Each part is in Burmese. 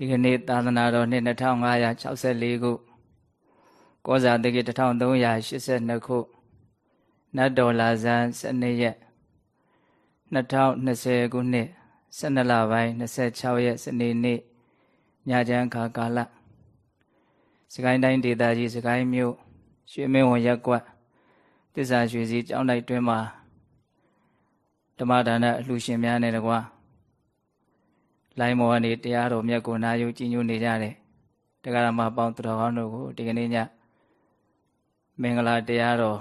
ဒီကနေ့သာသနာတော်နှစ်2564ခုကောဇာတက္က1382ခုနတ်တော်လာဇန်12ရက်2020ခုနှစ်12လပိုင်း26ရက်စနေနေ့ညချမ်းခါကာလစကိုင်းတိုင်းဒေသကြီးစကိုင်းမြို့ရွှေမင်းဝန်ရက်ကွက်တစ္ဆာရွှေစီကျောင်းတိုက်တွင်မှာဓမ္မဒါနအလှရှင်များနဲ့တကွာ လိုင်းမော်ကနေတရားတော်မြတ်ကိုနာယူကြည်ညိုနေကြတယ်တရားဓမ္မပေါင်းသူတော်ကောင်းတို့ကိုဒီကနေ့ညမင်္ဂလာတရားတော်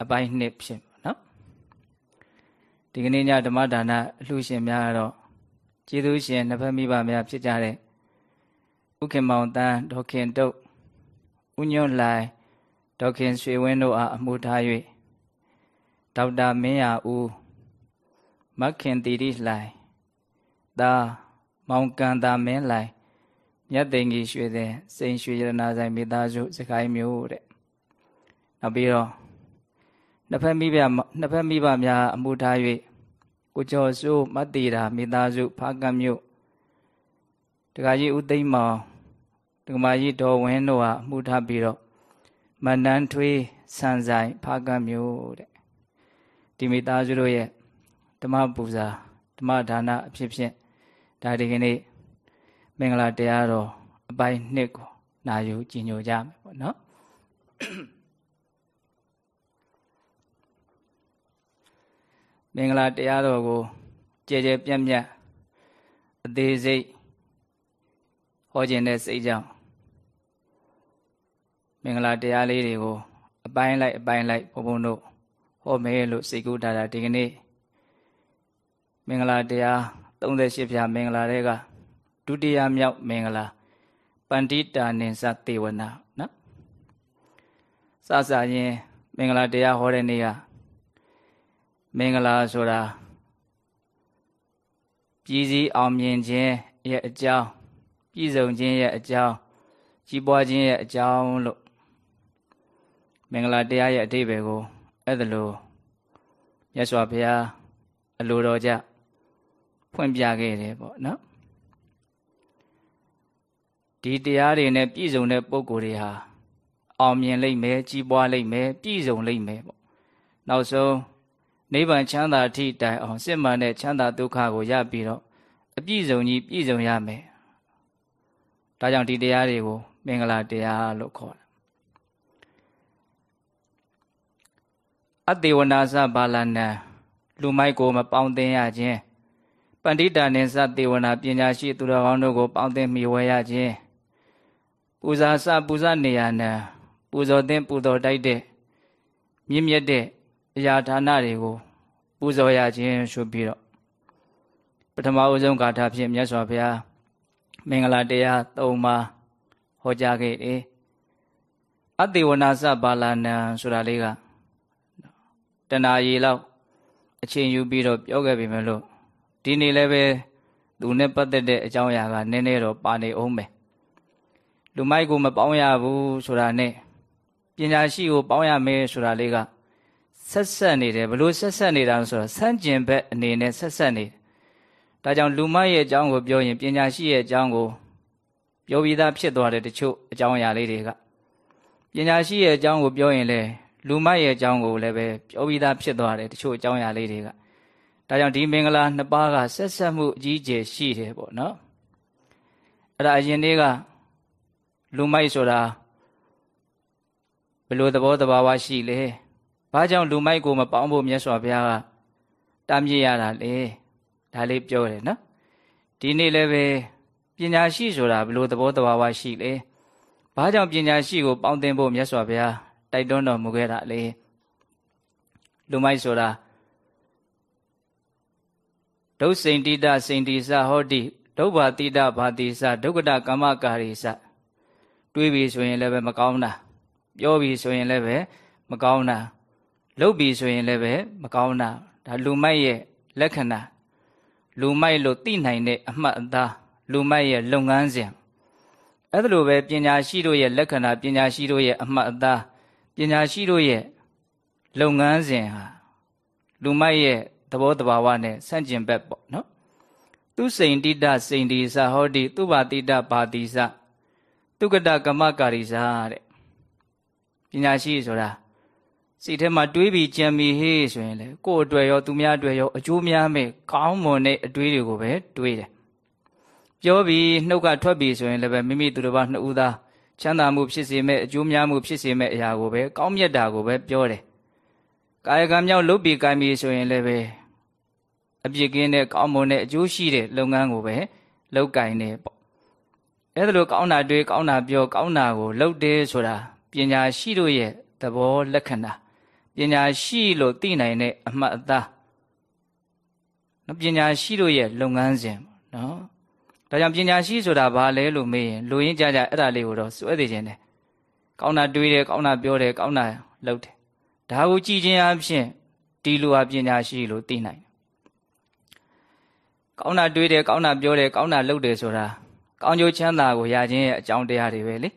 အပိုင်းနှစ်ဖြစ်နော်ဒီကနေ့ညဓမ္မဒါနအလှရှင်များကတော့ကျေးဇူးရှင်နှစ်ဖက်မိဘများဖြစ်ကြတဲ့ဥခင်မောင်တန်းဒေါခင်တုတ်ဥညွန့်လှိုင်ဒေါခင်ရွှေဝင်းတို့အားအမှုထား၍ဒေါက်တာမင်းရဦးမခင်တီတိလှိုင် သားမောင်ကန်တာမင်းလိုင်မြတ်သိင်ကြီးရွှေတဲ့စိန်ရွှေရတနာဆိုင်မိသားစုစကိုင်းမျိုးတဲ့နောက်ပြီးတော့နှစ်ဖက်မိဘနှစ်ဖက်မိဘများအမှုထား၍ကိုကျော်စိုးမတ်တီတာမိသားစုဖားကံမြို့တခါကြီးဦးသိမ့်မောင်တက္ကမကြီးဒေါ်ဝင်းတို့ဟာအမှုထားပြီးတော့မန္တန်ထွေးဆန်ဆိုင်ဖားကံမြို့တဲ့ဒီမိသားစုတို့ရဲ့ဓမ္မပူဇာဓမ္မဒါနအဖြစ်ဖြင့် ဒါဒီကနေ့မင်္ဂလာတရားတော်အပိုင်းနှစ်ကိုနာယူကြည်ညိုကြမယ်ပေါ့နော်မင်္ဂလာတရားတော်ကိုကြဲကြဲပြန့်ပြန့်အသေးစိတ်ဟောခြင်းတဲ့စိတ်ကြောင့်မင်္ဂလာတရားလေးတွေကိုအပိုင်းလိုက်အပိုင်းလိုက်ဘုံဘုံတို့ဟောမယ်လို့စိတ်ကူးတာဒီကနေ့မင်္ဂလာတရား 38ဖြာမင်္ဂလာတွေကဒုတိယမြောက်မင်္ဂလာပန္တိတာနိသသေဝနာနော်စစရင်မင်္ဂလာတရားဟောတဲ့နေ့ကမင်္ဂလာဆိုတာပြည်စည်းအောင်မြင်ခြင်းရဲ့အကြောင်းပြည်စုံခြင်းရဲ့အကြောင်းကြီးပွားခြင်းရဲ့အကြောင်းလို့မင်္ဂလာတရားရဲ့အတိပ္ပယ်ကိုအဲ့ဒါလို့မြတ်စွာဘုရားအလိုတော်ကြ ဖွင့်ပြခဲ့တယ်ပေါ့နော်ဒီတရားတွေနဲ့ပြည့်စုံတဲ့ပုံကိုယ်တွေဟာအောင်မြင်လိမ့်မယ်ကြီးပွားလိမ့်မယ်ပြည့်စုံလိမ့်မယ်ပေါ့နောက်ဆုံးနိဗ္ဗာန်ချမ်းသာအထိတိုင်အောင်စစ်မှန်တဲ့ချမ်းသာဒုက္ခကိုရပြီးတော့အပြည့်စုံကြီးပြည့်စုံရမယ်ဒါကြောင့်ဒီတရားတွေကိုမင်္ဂလာတရားလို့ခေါ်တယ်အတေဝနာစဘာလနံလူမိုက်ကိုမပေါင်းသင်းရခြင်းပ န္တိတာနိသသေဝနာပညာရှိသူတော်ကောင်းတို့ကိုပေါင်းသင်းမိဝဲရခြင်းပူဇာစပူဇနေရနံပူဇော်သင်ပူဇော်တိုက်တဲ့မြင့်မြတ်တဲ့အရာဌာနတွေကိုပူဇော်ရခြင်းဆိုပြီးတော့ပထမအဆုံးဂါထာဖြင့်မြတ်စွာဘုရားမင်္ဂလာတရား၃ပါးဟောကြားခဲ့တယ်အတေဝနာစဘာလာနံဆိုတာလေးကတဏှာရီလောက်အချိန်ယူပြီးတော့ပြောခဲ့ပြီမလို့ ဒီနေ့လည်းပဲသူနဲ့ပတ်သက်တဲ့အကြောင်းအရာကနည်းနည်းတော့ပါနေအောင်ပဲလူမိုက်ကိုမပေါင်းရဘူးဆိုတာနဲ့ပညာရှိကိုပေါင်းရမယ်ဆိုတာလေးကဆက်ဆက်နေတယ်ဘလို့ဆက်ဆက်နေတာဆိုတော့ဆန့်ကျင်ဘက်အနေနဲ့ဆက်ဆက်နေတယ်ဒါကြောင့်လူမိုက်ရဲ့အကြောင်းကိုပြောရင်ပညာရှိရဲ့အကြောင်းကိုပြောပြီးသားဖြစ်သွားတဲ့တချို့အကြောင်းအရာလေးတွေကပညာရှိရဲ့အကြောင်းကိုပြောရင်လည်းလူမိုက်ရဲ့အကြောင်းကိုလည်းပဲပြောပြီးသားဖြစ်သွားတယ်တချို့အကြောင်းအရာလေးတွေက ဒါကြောင့်ဒီမင်္ဂလာနှစ်ပါးကဆက်ဆက်မှုအကြီးအကျယ်ရှိတယ်ပေါ့နော်အဲ့ဒါအရင်နေ့ကလူမိုက်ဆိုတာဘယ်လိုသဘောတဘာဝရှိလဲဘာကြောင့်လူမိုက်ကိုမပေါင်းဖို့မြတ်စွာဘုရားကတားမြစ်ရတာလေဒါလေးပြောတယ်နော်ဒီနေ့လည်းပဲပညာရှိဆိုတာဘယ်လိုသဘောတဘာဝရှိလဲဘာကြောင့်ပညာရှိကိုပေါင်းသင်ဖို့မြတ်စွာဘုရားတိုက်တွန်းတော်မူခဲ့တာလေလူမိုက်ဆိုတာ ဒုစိန်တိတစိန်တိစဟောတိဒုဗ္ဗာတိတဘာတိစဒုက္ကတကမ္မကာရိစတွေးပြီဆိုရင်လည်းပဲမကောင်းတာပြောပြီဆိုရင်လည်းပဲမကောင်းတာလုပ်ပြီဆိုရင်လည်းပဲမကောင်းတာဒါလူမိုက်ရဲ့လက္ခဏာလူမိုက်လို့သိနိုင်တဲ့အမှတ်အသားလူမိုက်ရဲ့လုပ်ငန်းစဉ်အဲ့ဒါလိုပဲပညာရှိတို့ရဲ့လက္ခဏာပညာရှိတို့ရဲ့အမှတ်အသားပညာရှိတို့ရဲ့လုပ်ငန်းစဉ်ဟာလူမိုက်ရဲ့ သဘောတဘာဝနဲ့ဆန့်ကျင်ဘက်ပေါ့နော်သူစိန်တိတစိန်ဒီသဟောတိသူဘာတိတပါတိသတုကတကမကာရိစာတဲ့ပညာရှိဆိုတာစိတ်ထဲမှာတွေးပြီးကြံပြီးဟေးဆိုရင်လေကိုယ့်အတွက်ရောသူများအတွက်ရောအကျိုးများမဲ့ကောင်းမွန်တဲ့အတွေးတွေကိုပဲတွေးတယ်ပြောပြီးနှုတ်ကထွက်ပြီးဆိုရင်လည်းပဲမိမိသူတစ်ပါးနှစ်ဦးသားချမ်းသာမှုဖြစ်စေမဲ့အကျိုးများမှုဖြစ်စေမဲ့အရာကိုပဲကောင်းမြတ်တာကိုပဲပြောတယ်ကာယကံမြောက်လုပ်ပြီးကိုင်းပြီးဆိုရင်လည်းပဲ အပြစ်ကင်းတဲ့ကောင်းမွန်တဲ့အကျိုးရှိတဲ့လုပ်ငန်းကိုပဲလုပ်ကိုင်းနေပေါ့အဲ့ဒါလိုကောင်းတာတွေးကောင်းတာပြောကောင်းတာကိုလုပ်တယ်ဆိုတာပညာရှိတို့ရဲ့သဘောလက္ခဏာပညာရှိလို့သိနိုင်တဲ့အမှတ်အသားနော်ပညာရှိတို့ရဲ့လုပ်ငန်းစဉ်နော်ဒါကြောင့်ပညာရှိဆိုတာဘာလဲလို့မေးရင်လူရင်းကြကြအဲ့ဒါလေးကိုတော့စွဲသေးခြင်းတယ်ကောင်းတာတွေးတယ်ကောင်းတာပြောတယ်ကောင်းတာလုပ်တယ်ဒါကိုကြည်ခြင်းအဖြစ်ဒီလူဟာပညာရှိလို့သိနိုင် ကောင်းတာတွေးတယ်ကောင်းတာပြောတယ်ကောင်းတာလုပ်တယ်ဆိုတာကောင်းကျိုးချမ်းသာကိုရခြင်းရဲ့အကြောင်းတရားတွေပဲလေ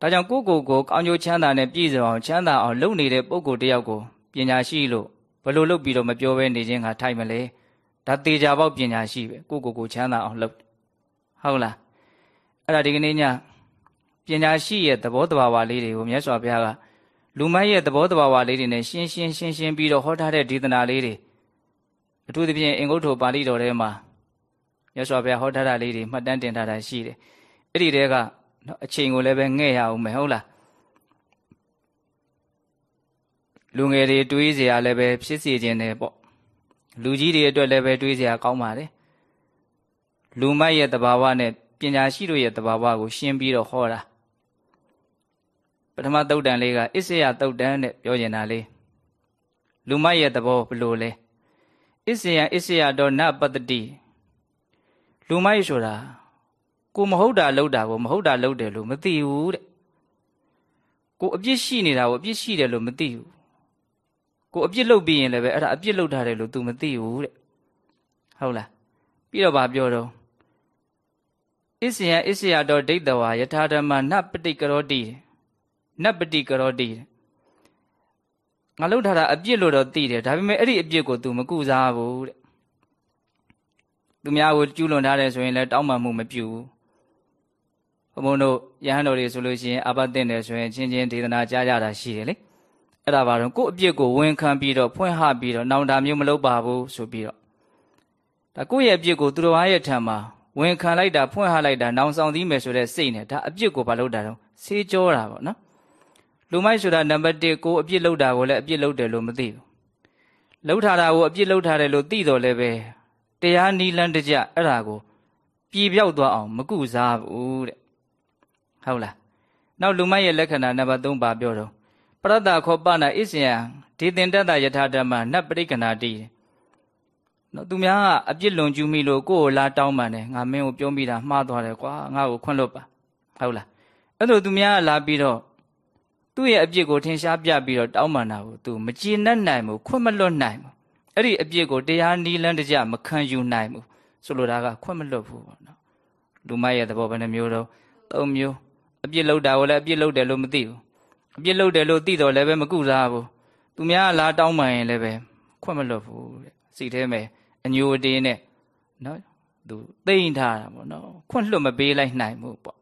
ဒါကြောင့်ကိုယ့်ကိုယ်ကိုကောင်းကျိုးချမ်းသာနဲ့ပြည့်စုံအောင်ချမ်းသာအောင်လုပ်နေတဲ့ပုဂ္ဂိုလ်တယောက်ကိုပညာရှိလို့ဘယ်လိုလုပ်ပြီးတော့မပြောဘဲနေခြင်းကထိုက်မလဲဒါတေချာပေါက်ပညာရှိပဲကိုယ့်ကိုယ်ကိုချမ်းသာအောင်လုပ်ဟုတ်လားအဲ့ဒါဒီကနေ့ညပညာရှိရဲ့သဘောတဘာဝလေးတွေကိုမြတ်စွာဘုရားကလူမိုက်ရဲ့သဘောတဘာဝလေးတွေနဲ့ရှင်းရှင်းရှင်းရှင်းပြီးတော့ဟောထားတဲ့ဒေသနာလေးတွေ အထူးသဖြင့်အင်္ဂုတ္တပါဠိတော်ထဲမှာမြတ်စွာဘုရားဟောထားတာလေးတွေမှတ်တမ်းတင်ထားတာရှိတယ်အဲ့ဒီတဲကနော်အချိန်ကိုလည်းပဲငဲ့ရအောင်မယ်ဟုတ်လားလူငယ်တွေတွေးเสียလည်းပဲဖြစ်စေခြင်းတယ်ပေါ့လူကြီးတွေအတွက်လည်းပဲတွေးเสียကောင်းပါတယ်လူမိုက်ရဲ့တဘာဝနဲ့ပညာရှိတို့ရဲ့တဘာဝကိုရှင်းပြီးတော့ဟောတာပထမသုတ်တန်လေးကအစ္စယသုတ်တန်နဲ့ပြောကျင်တာလေးလူမိုက်ရဲ့သဘောဘလို့လဲ အစ္စယံအစ္စယတော်နပတ္တိလူမိုက်ဆိုတာကိုမဟုတ်တာလုပ်တာကိုမဟုတ်တာလုပ်တယ်လို့မသိဘူးတဲ့ကိုအပြစ်ရှိနေတာကိုအပြစ်ရှိတယ်လို့မသိဘူးကိုအပြစ်လုပ်ပြီးရင်လည်းပဲအဲ့ဒါအပြစ်လုပ်ထားတယ်လို့ तू မသိဘူးတဲ့ဟုတ်လားပြီးတော့ဗာပြောတော့အစ္စယံအစ္စယတော်ဒိဋ္ဌဝါယထာဓမ္မနပတိကရောတိနပတိကရောတိ ငါလုပ်ထားတာအပြစ်လို့တော့သိတယ်ဒါပေမဲ့အဲ့ဒီအပြစ်ကို तू မကုစားဘူးတဲ့သူများကိုကျူးလွန်ထားတယ်ဆိုရင်လည်းတောင်းပန်မှုမပြုဘူးဘုံဘုံတို့ယဟန်တော်တွေဆိုလို့ရှိရင်အာဘတ်တင်တယ်ဆိုရင်ချင်းချင်းဒေသနာကြားကြတာရှိတယ်လေအဲ့ဒါပါတော့ကိုယ့်အပြစ်ကိုဝန်ခံပြီးတော့ဖွင့်ဟပြီးတော့နောင်တာမျိုးမလုပ်ပါဘူးဆိုပြီးတော့ဒါကိုယ့်ရဲ့အပြစ်ကိုသူတော်ရဲ့ထံမှာဝန်ခံလိုက်တာဖွင့်ဟလိုက်တာနောင်ဆောင်သီးမယ်ဆိုတဲ့စိတ်နဲ့ဒါအပြစ်ကိုဘာလုပ်တာတော့ဆေးကြောတာပေါ့နော် လူမိုက်ဆိုတာနံပါတ်1ကိုအပြစ်လုပ်တာကိုလည်းအပြစ်လုပ်တယ်လို့မသိဘူးလှုပ်ထားတာကိုအပြစ်လှုပ်ထားတယ်လို့သိတော့လည်းပဲတရားနီးလန်းတကြအဲ့ဒါကိုပြည်ပြောက်သွားအောင်မကုစားဘူးတဲ့ဟုတ်လားနောက်လူမိုက်ရဲ့လက္ခဏာနံပါတ်3ပါပြောတော့ပရတ္တခောပနာဣစ္စယံဒီတင်တတယထာဓမ္မနတ်ပရိကနာတိနော်သူများကအပြစ်လွန်ကျူးမိလို့ကိုယ့်ကိုလာတောင်းပန်တယ်ငါမင်းကိုပြောမိတာမှားသွားတယ်ကွာငါ့ကိုခွင့်လွတ်ပါဟုတ်လားအဲ့လိုသူများကလာပြီးတော့ သူ့ရဲ့အပြစ်ကိုထင်ရှားပြပြီးတော့တောင်းပန်တာကိုသူမကြည်နပ်နိုင်ဘူးခွင့်မလွတ်နိုင်ဘူးအဲ့ဒီအပြစ်ကိုတရားနီးလန်းတကြမခံယူနိုင်ဘူးဆိုလိုတာကခွင့်မလွတ်ဘူးပေါ့နော်လူမရဲ့သဘောဘယ်နှမျိုးတော့သုံးမျိုးအပြစ်လောက်တာကိုလည်းအပြစ်လောက်တယ်လို့မသိဘူးအပြစ်လောက်တယ်လို့သိတော့လည်းပဲမကုစားဘူးသူများလာတောင်းပန်ရင်လည်းပဲခွင့်မလွတ်ဘူးတဲ့စိတ်ထဲမှာအညိုအတင်းနဲ့နော်သူသိမ့်ထားတာပေါ့နော်ခွင့်လွတ်မပေးလိုက်နိုင်ဘူးပေါ့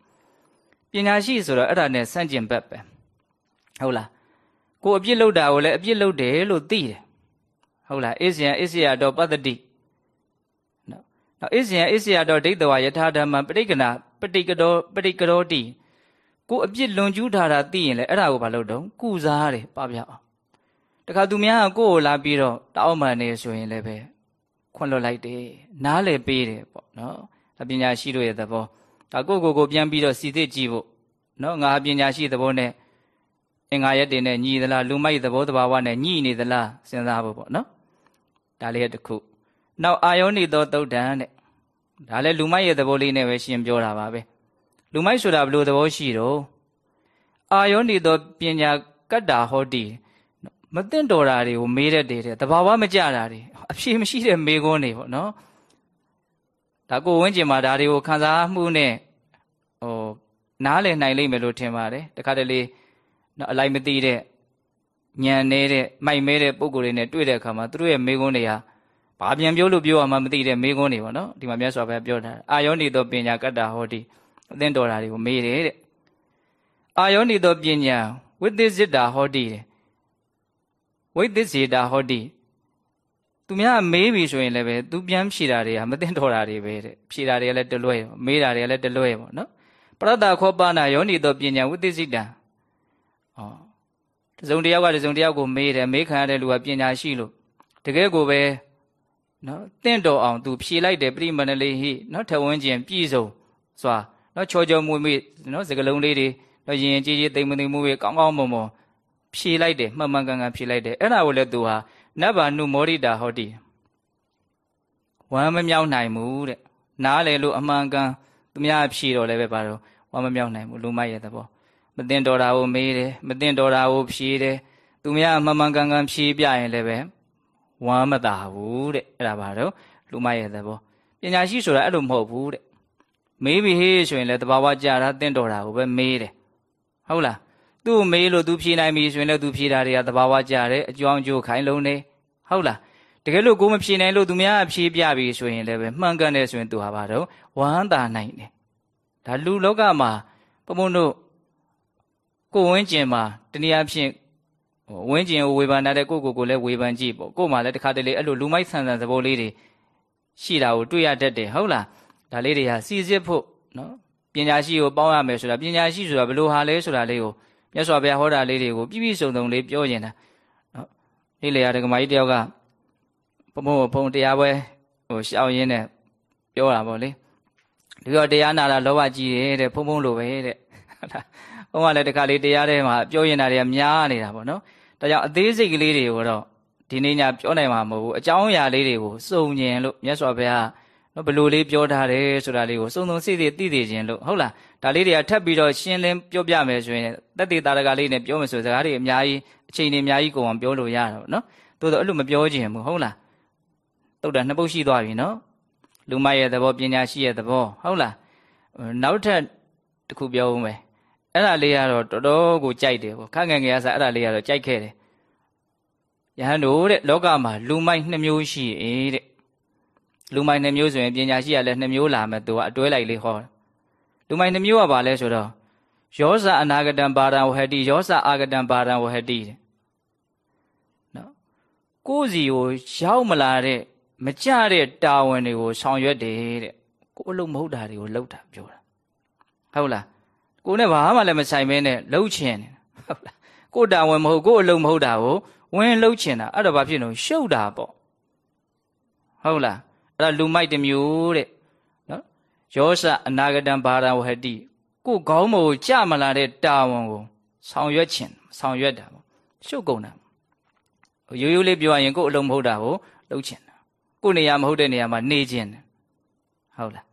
ပညာရှိဆိုတော့အဲ့ဒါနဲ့ဆန့်ကျင်ဘက်ပဲ ဟုတ်လားကိုအပြစ်လောက်တာကိုလည်းအပြစ်လောက်တယ်လို့သိတယ်ဟုတ်လားအစ္စယံအစ္စယတော်ပတ္တိနော်နော်အစ္စယံအစ္စယတော်ဒိဋ္ဌဝယထာဓမ္မပဋိကနာပဋိကတော်ပဋိကရောတိကိုအပြစ်လွန်ကျူးထားတာသိရင်လည်းအဲ့ဒါကိုဘာလို့တော့ကုစားတယ်ပပြအောင်တခါသူများကကိုယ့်ကိုလာပြီးတော့တောင်းပန်နေဆိုရင်လည်းပဲခွန့်လွတ်လိုက်တယ်နားလေပေးတယ်ပေါ့နော်ဒါပညာရှိတို့ရဲ့သဘောဒါကိုကိုကိုပြန်ပြီးတော့စီစစ်ကြည့်ဖို့နော်ငါပညာရှိသဘောနဲ့ အင်္ဂါရက်တင်နဲ့ညီသလားလူမိုက်သဘောတဘာဝနဲ့ညီနေသလားစဉ်းစားဖို့ပေါ့နော်ဒါလေးတစ်ခုနောက်အာယောနိသောသုတ်တံတဲ့ဒါလည်းလူမိုက်ရဲ့သဘောလေးနဲ့ပဲရှင်းပြောတာပါပဲလူမိုက်ဆိုတာဘယ်လိုသဘောရှိတော့အာယောနိသောပညာကတ္တာဟောတိမသိမ့်တော်တာတွေကိုမေးတတ်တယ်တဲ့တဘာဝမကြတာတွေအဖြေမရှိတဲ့မေးခွန်းတွေပေါ့နော်ဒါကိုဝင်းကျင်မှာဒါတွေကိုခံစားမှုနဲ့ဟိုနားလည်နိုင်လိမ့်မယ်လို့ထင်ပါတယ်တခါတလေ နော်အလိုက်မသိတဲ့ညံနေတဲ့မိုက်မဲတဲ့ပုံကိုယ်တွေနဲ့တွေ့တဲ့အခါမှာသူတို့ရဲ့မေးခွန်းတွေဟာဘာပြန်ပြောလို့ပြောရမှမသိတဲ့မေခွန်းတွေပေါ့နော်ဒီမှာမြတ်စွာဘုရားပြောတာအာယောနိသောပညာကတ္တာဟောတိအသင်တော်တာတွေကိုမေးတယ်တဲ့အာယောနိသောပညာဝိသစ္စတာဟောတိတဲ့ဝိသစ္စေတာဟောတိသူများမေးပြီဆိုရင်လည်းပဲသူပြန်ဖြေတာတွေကမသိတော်တာတွေပဲတဲ့ဖြေတာတွေကလည်းတလွဲမေးတာတွေကလည်းတလွဲပေါ့နော်ပရတ္တခောပနာယောနိသောပညာဝိသစ္စတံ ဩတစုံတယောက်ကတစုံတယောက်ကိုမေးတယ်မေးခံရတဲ့လူကပညာရှိလို့တကယ်ကိုပဲနော်တင့်တော်အောင်သူဖြေလိုက်တယ်ပြိမဏလေးဟိနော်ထဝန်းကျင်ပြည့်စုံစွာနော်ချောချောမွေ့မွေ့နော်စကလုံးလေးတွေနော်ရင်ရင်ကြီးကြီးတိမ်မတိမ်မွေ့မွေ့ကောင်းကောင်းမွန်မွန်ဖြေလိုက်တယ်မှန်မှန်ကန်ကန်ဖြေလိုက်တယ်အဲ့ဒါကိုလည်းသူဟာနဗ္ဗာနုမောရိတာဟောတိဝမ်းမမြောက်နိုင်ဘူးတဲ့နားလေလို့အမှန်ကန်သူများဖြေတော့လည်းပဲပါတော့ဝမ်းမမြောက်နိုင်ဘူးလူမိုက်ရဲ့သဘောမ တင်တော်တာကိုမေးတယ်မတင်တော်တာကိုဖြေတယ်သူများမှန်မှန်ကန်ကန်ဖြေပြရင်လည်းပဲဝမ်းမသာဘူးတဲ့အဲ့ဒါပါတော့လူမိုက်ရဲ့သဘောပညာရှိဆိုတာအဲ့လိုမဟုတ်ဘူးတဲ့မေးပြီဟေးဆိုရင်လည်းတဘာဝကြတာတင့်တော်တာကိုပဲမေးတယ်ဟုတ်လားသူ့မေးလို့သူဖြေနိုင်ပြီဆိုရင်လည်းသူဖြေတာတွေကတဘာဝကြတယ်အကြောင်းကျိုးခိုင်းလုံးနေဟုတ်လားတကယ်လို့ကိုမဖြေနိုင်လို့သူများအဖြေပြပြီဆိုရင်လည်းပဲမှန်ကန်တယ်ဆိုရင်သူဟာပါတော့ဝမ်းသာနိုင်တယ်ဒါလူလောကမှာဘုံဘုံတို့ ကိုဝင်းကျင်မှာတနည်းအားဖြင့်ဝင်းကျင်ကိုဝေဖန်တဲ့ကိုကိုကိုလည်းဝေဖန်ကြည့်ပေါ့ကို့မှာလည်းတခါတလေအဲ့လိုလူမိုက်ဆန်ဆန်သဘောလေးတွေရှိတာကိုတွေ့ရတတ်တယ်ဟုတ်လားဒါလေးတွေဟာစီစစ်ဖို့နော်ပညာရှိကိုပေါင်းရမယ်ဆိုတာပညာရှိဆိုတာဘယ်လိုဟာလဲဆိုတာလေးကိုမြတ်စွာဘုရားဟောတာလေးတွေကိုပြည့်ပြည့်စုံစုံလေးပြောရင်တာနော်ဒီလေယာဒကမာကြီးတယောက်ကဘုံဘုံဘုံတရားပွဲဟိုရှောင်းရင်းနဲ့ပြောတာပေါ့လေဒီတော့တရားနာတာလောဘကြီးတယ်တဲ့ဘုံဘုံလိုပဲတဲ့ဟုတ်လား ဘုံကလည်းတခါလေးတရားထဲမှာပြောရင်တာတွေကများနေတာပေါ့နော်ဒါကြောင့်အသေးစိတ်ကလေးတွေကိုတော့ဒီနေ့ညပြောနိုင်မှာမဟုတ်ဘူးအကြောင်းအရာလေးတွေကိုစုံကျင်လို့မြတ်စွာဘုရားနော်ဘယ်လိုလေးပြောထားတယ်ဆိုတာလေးကိုစုံစုံစိတ်စိတ်သိသိခြင်းလို့ဟုတ်လားဒါလေးတွေကထပ်ပြီးတော့ရှင်းလင်းပြောပြမယ်ဆိုရင်တက်တေတာရကလေးနဲ့ပြောမယ်ဆိုစကားတွေအများကြီးအချိန်တွေအများကြီးကုန်အောင်ပြောလို့ရတာပေါ့နော်တိုးတော့အဲ့လိုမပြောခြင်းဘူးဟုတ်လားတုတ်တာနှစ်ပုတ်ရှိသွားပြီနော်လူမရဲ့သဘောပညာရှိရဲ့သဘောဟုတ်လားနောက်ထပ်တစ်ခုပြောဦးမယ် အဲ့ဒါလေးကတော့တော်တော်ကိုကြိုက်တယ်ပေါ့ခက်ငယ်ငယ်အစားအဲ့ဒါလေးကတော့ကြိုက်ခဲ့တယ်ယဟန်တို့တဲ့လောကမှာလူမိုက်နှစ်မျိုးရှိ၏တဲ့လူမိုက်နှစ်မျိုးဆိုရင်ပညာရှိရလဲနှစ်မျိုးလာမယ်သူကအတွဲလိုက်လေးဟောလူမိုက်နှစ်မျိုးကဘာလဲဆိုတော့ယောဇအနာဂတံပါရံဝဟတိယောဇအာဂတံပါရံဝဟတိတဲ့နော်ကိုယ်စီကိုရောက်မလာတဲ့မကြတဲ့တာဝန်တွေကိုဆောင်ရွက်တယ်တဲ့ကိုယ်အလုပ်မဟုတ်တာတွေကိုလုပ်တာပြောတာဟုတ်လား ကိုနဲ့ဘာမှလည်းမဆိုင်ဘဲနဲ့လှုပ်ချင်တယ်ဟုတ်လားကိုတာဝန်မဟုတ်ကိုအလုံးမဟုတ်တာကိုဝင်လှုပ်ချင်တာအဲ့ဒါဘာဖြစ်လို့ရှုပ်တာပေါ့ဟုတ်လားအဲ့ဒါလူမိုက်တစ်မျိုးတဲ့နော်ယောစအနာဂတံဘာရဝဟတိကိုခေါင်းမို့ကြမလာတဲ့တာဝန်ကိုဆောင်ရွက်ချင်ဆောင်ရွက်တာပေါ့ရှုပ်ကုန်တာရိုးရိုးလေးပြောရရင်ကိုအလုံးမဟုတ်တာကိုလှုပ်ချင်တာကိုနေရာမဟုတ်တဲ့နေရာမှာနေချင်တယ်ဟုတ်လား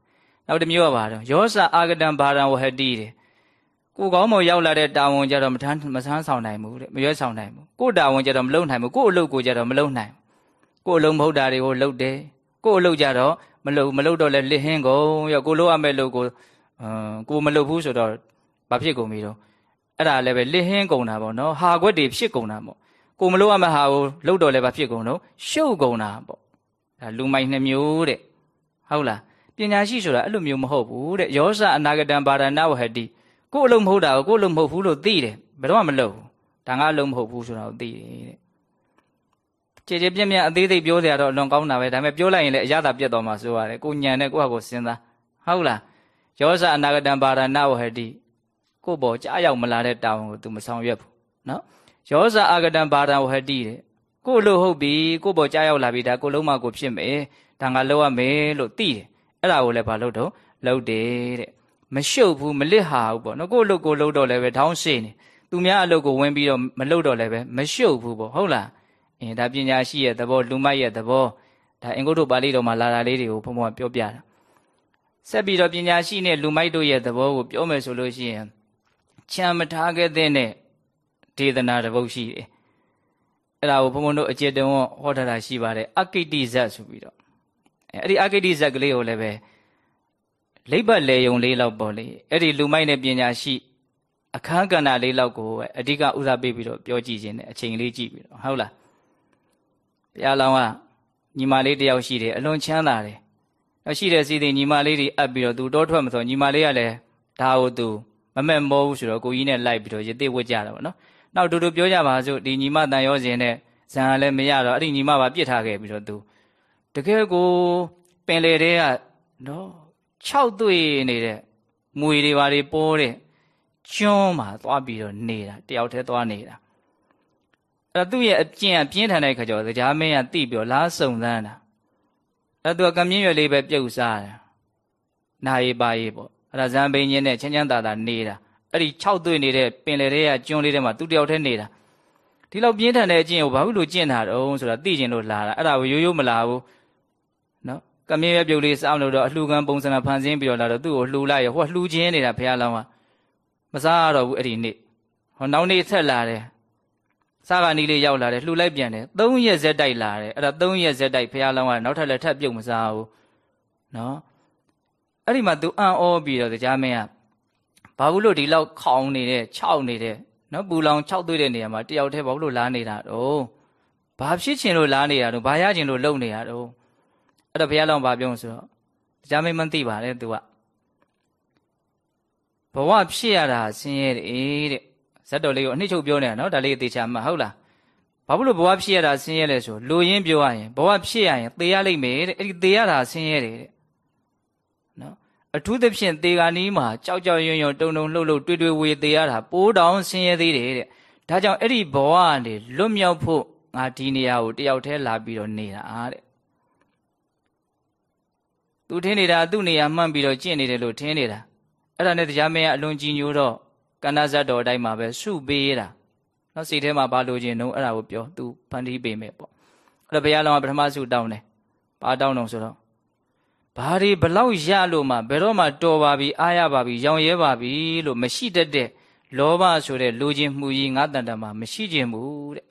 နောက်တစ်မျိုးကဘာတော့ယောစအာဂတံဘာရဝဟတိတဲ့ ကိုကောင်းမောရောက်လာတဲ့တာဝန်ကြတော့မထမ်းမဆန်းဆောင်နိုင်ဘူးတဲ့မရွေးဆောင်နိုင်ဘူးကိုတာဝန်ကြတော့မလုံနိုင်ဘူးကိုအလုပ်ကိုကြတော့မလုံနိုင်ကိုအလုံးမဟုတ်တာတွေကိုလုပ်တယ်ကိုအလုပ်ကြတော့မလုပ်မလုပ်တော့လဲလစ်ဟင်းကုန်ရောကိုလုပ်ရမယ့်လုပ်ကိုအမ်ကိုမလုပ်ဘူးဆိုတော့ဘာဖြစ်ကုန်ပြီတော့အဲ့ဒါလည်းပဲလစ်ဟင်းကုန်တာပေါ့နော်ဟာခွက်တွေဖြစ်ကုန်တာပေါ့ကိုမလုပ်ရမယ့်ဟာကိုလုပ်တော့လည်းဘာဖြစ်ကုန်တော့ရှုပ်ကုန်တာပေါ့ဒါလူမိုက်နှမျိုးတဲ့ဟုတ်လားပညာရှိဆိုတာအဲ့လိုမျိုးမဟုတ်ဘူးတဲ့ယောဇအနာဂတံပါရဏဝဟတိ ကို့အလုံးမဟုတ်တာကိုကို့အလုံးမဟုတ်ဘူးလို့သိတယ်ဘယ်တော့မှမလုပ်ဘူးဒါငါအလုံးမဟုတ်ဘူးဆိုတာကိုသိတယ်တဲ့ကြည်ကြည်ပြင်းပြင်းအသေးသေးပြောစရာတော့အလွန်ကောင်းတာပဲဒါပေမဲ့ပြောလိုက်ရင်လည်းအရသာပြတ်သွားမှာဆိုရတယ်ကိုညံနဲ့ကိုယ့်ဟာကိုစဉ်းစားဟုတ်လားယောဇအနာဂတံပါရဏဝဟတိကို့ဘောကြားရောက်မလာတဲ့တာဝန်ကို तू မဆောင်ရွက်ဘူးနော်ယောဇအာဂတံပါရဝဟတိတဲ့ကို့လို့ဟုတ်ပြီကို့ဘောကြားရောက်လာပြီဒါကိုလုံးမကိုဖြစ်မယ်ဒါငါလောက်ရမယ်လို့သိတယ်အဲ့ဒါကိုလည်းဘာလို့တော့လုပ်တယ်တဲ့ မရှုပ်ဘူးမလစ်ဟာဘူးပေါ့နော်ကိုယ့်အလုပ်ကိုလုပ်တော့လည်းပဲထောင်းရှည်နေသူများအလုပ်ကိုဝင်ပြီးတော့မလုပ်တော့လည်းပဲမရှုပ်ဘူးပေါ့ဟုတ်လားအင်းဒါပညာရှိရဲ့သဘောလူမိုက်ရဲ့သဘောဒါအင်္ဂုတ္တပါဠိတော်မှာလာတာလေးတွေကိုဘုံဘုံပြောပြတာဆက်ပြီးတော့ပညာရှိနဲ့လူမိုက်တို့ရဲ့သဘောကိုပြောမယ်ဆိုလို့ရှိရင်ချမ်းမထားခဲ့တဲ့နဲ့ဒေသနာတစ်ပုဒ်ရှိတယ်အဲ့ဒါကိုဘုံဘုံတို့အကျေတုံဟောထားတာရှိပါတယ်အကိတိဇတ်ဆိုပြီးတော့အဲ့ဒီအကိတိဇတ်ကလေးကိုလည်းပဲ လိပ်ပတ်လေယုံလေးလောက်ပေါ့လေအဲ့ဒီလူမိုက်တဲ့ပညာရှိအခန်းကဏ္ဍလေးလောက်ကိုအဓိကဥစားပေးပြီးတော့ပြောကြည့်ခြင်းနဲ့အချိန်လေးကြည့်ပြီးတော့ဟုတ်လားဘုရားလောင်းကညီမလေးတယောက်ရှိတယ်အလွန်ချမ်းသာတယ်။ရှိတဲ့စီးတဲ့ညီမလေးတွေအပ်ပြီးတော့သူတောထွက်မစောညီမလေးကလည်းဒါကိုသူမမက်မောဘူးဆိုတော့ကိုကြီးနဲ့လိုက်ပြီးတော့ရသေးဝတ်ကြတာပေါ့နော်။နောက်တူတူပြောကြပါစို့ဒီညီမတန်ရောစင်နဲ့ဇံလည်းမရတော့အဲ့ဒီညီမပါပြစ်ထားခဲ့ပြီးတော့သူတကယ်ကိုပင်လေတွေကနော် 6တွေ့နေတဲ့မွေတွေဘာတွေပိုးတဲ့ကျွန်းမှာသွားပြီးတော့နေတာတယောက်တည်းသွားနေတာအဲ့တော့သူ့ရဲ့အကျင့်အပြင်းထန်တဲ့ခါကျတော့ကြားမင်းကတိပြီးတော့လားစုံစမ်းတာအဲ့သူကကမြင့်ရွယ်လေးပဲပြုတ်စားတယ်နာရီပါရီပေါ့အဲ့ဒါဇံပိန်ချင်းနဲ့ချမ်းချမ်းသာသာနေတာအဲ့ဒီ6တွေ့နေတဲ့ပင်လေတွေကကျွန်းလေးထဲမှာသူတယောက်တည်းနေတာဒီလောက်ပြင်းထန်တဲ့အကျင့်ကိုဘာဖြစ်လို့ကျင့်တာတုံးဆိုတာသိကျင်လို့လာတာအဲ့ဒါကိုရိုးရိုးမလာဘူးနော် ကမြင့်ရွယ်ပြုတ်လေးစောင်းလို့တော့အလှူခံပုံစံဖန်ဆင်းပြီးတော့လာတော့သူ့ကိုလှူလိုက်ရဟိုလှူချင်းနေတာဖះလောင်းကမစားရတော့ဘူးအဲ့ဒီနေ့ဟောနောက်နေ့ဆက်လာတယ်စားကနီးလေးရောက်လာတယ်လှူလိုက်ပြန်တယ်၃ရက်ဇက်တိုက်လာတယ်အဲ့ဒါ၃ရက်ဇက်တိုက်ဖះလောင်းကနောက်ထပ်လည်းထပ်ပြုတ်မစားဘူးနော်အဲ့ဒီမှာသူအံ့ဩပြီးတော့ကြားမင်းကဘာဘူးလို့ဒီလောက်ခေါင်းနေတဲ့ခြောက်နေတဲ့နော်ပူလောင်ခြောက်သွေးတဲ့နေရာမှာတယောက်တည်းဘာလို့လားနေတာတော့ဘာဖြစ်ချင်လို့လားနေတာတော့ဘာရချင်လို့လုံနေတာတော့ အဲ့တော့ဘုရားလောင်းဘာပြောဆိုတော့ကြားမင်းမသိပါနဲ့ तू ကဘဝဖြစ်ရတာဆင်းရဲတယ်တဲ့ဇတ်တော်လေးကိုအနှစ်ချုပ်ပြောနေတာနော်ဒါလေးအသေးချာမှဟုတ်လားဘာဖြစ်လို့ဘဝဖြစ်ရတာဆင်းရဲလဲဆိုလူရင်းပြောရရင်ဘဝဖြစ်ရရင်သေရလိမ့်မယ်တဲ့အဲ့ဒီသေရတာဆင်းရဲတယ်တဲ့နော်အထူးသဖြင့်သေကနီးမှာကြောက်ကြောက်ရွံ့ရွံ့တုံတုံလှုပ်လှုပ်တွေ့တွေ့ဝေသေရတာပိုးတောင်ဆင်းရဲသေးတယ်တဲ့ဒါကြောင့်အဲ့ဒီဘဝကနေလွတ်မြောက်ဖို့ငါဒီနေရာကိုတယောက်တည်းလာပြီးတော့နေတာတဲ့ သူထင်းနေတာသူ့နေရာမှန်ပြီးတော့ကျင့်နေတယ်လို့ထင်းနေတာအဲ့ဒါနဲ့တရားမင်းကအလွန်ကြီးညိုတော့ကန္နာဇတ်တော်အတိုင်းမှာပဲစုပေးတာနော်စိတ်ထဲမှာဘာလို့ခြင်းတော့အဲ့ဒါကိုပြောသူဖန်တီးပေးမယ်ပေါ့အဲ့တော့ဘုရားလောင်းကပထမစုတောင်းတယ်ဘာတောင်းတော့ဆိုတော့ဘာတွေဘလောက်ရလို့မှဘယ်တော့မှတော်ပါပြီအားရပါပြီရောင်ရဲပါပြီလို့မရှိတတ်တဲ့လောဘဆိုတဲ့လူချင်းမှုကြီးငါတန်တမှာမရှိခြင်းဘူးတဲ့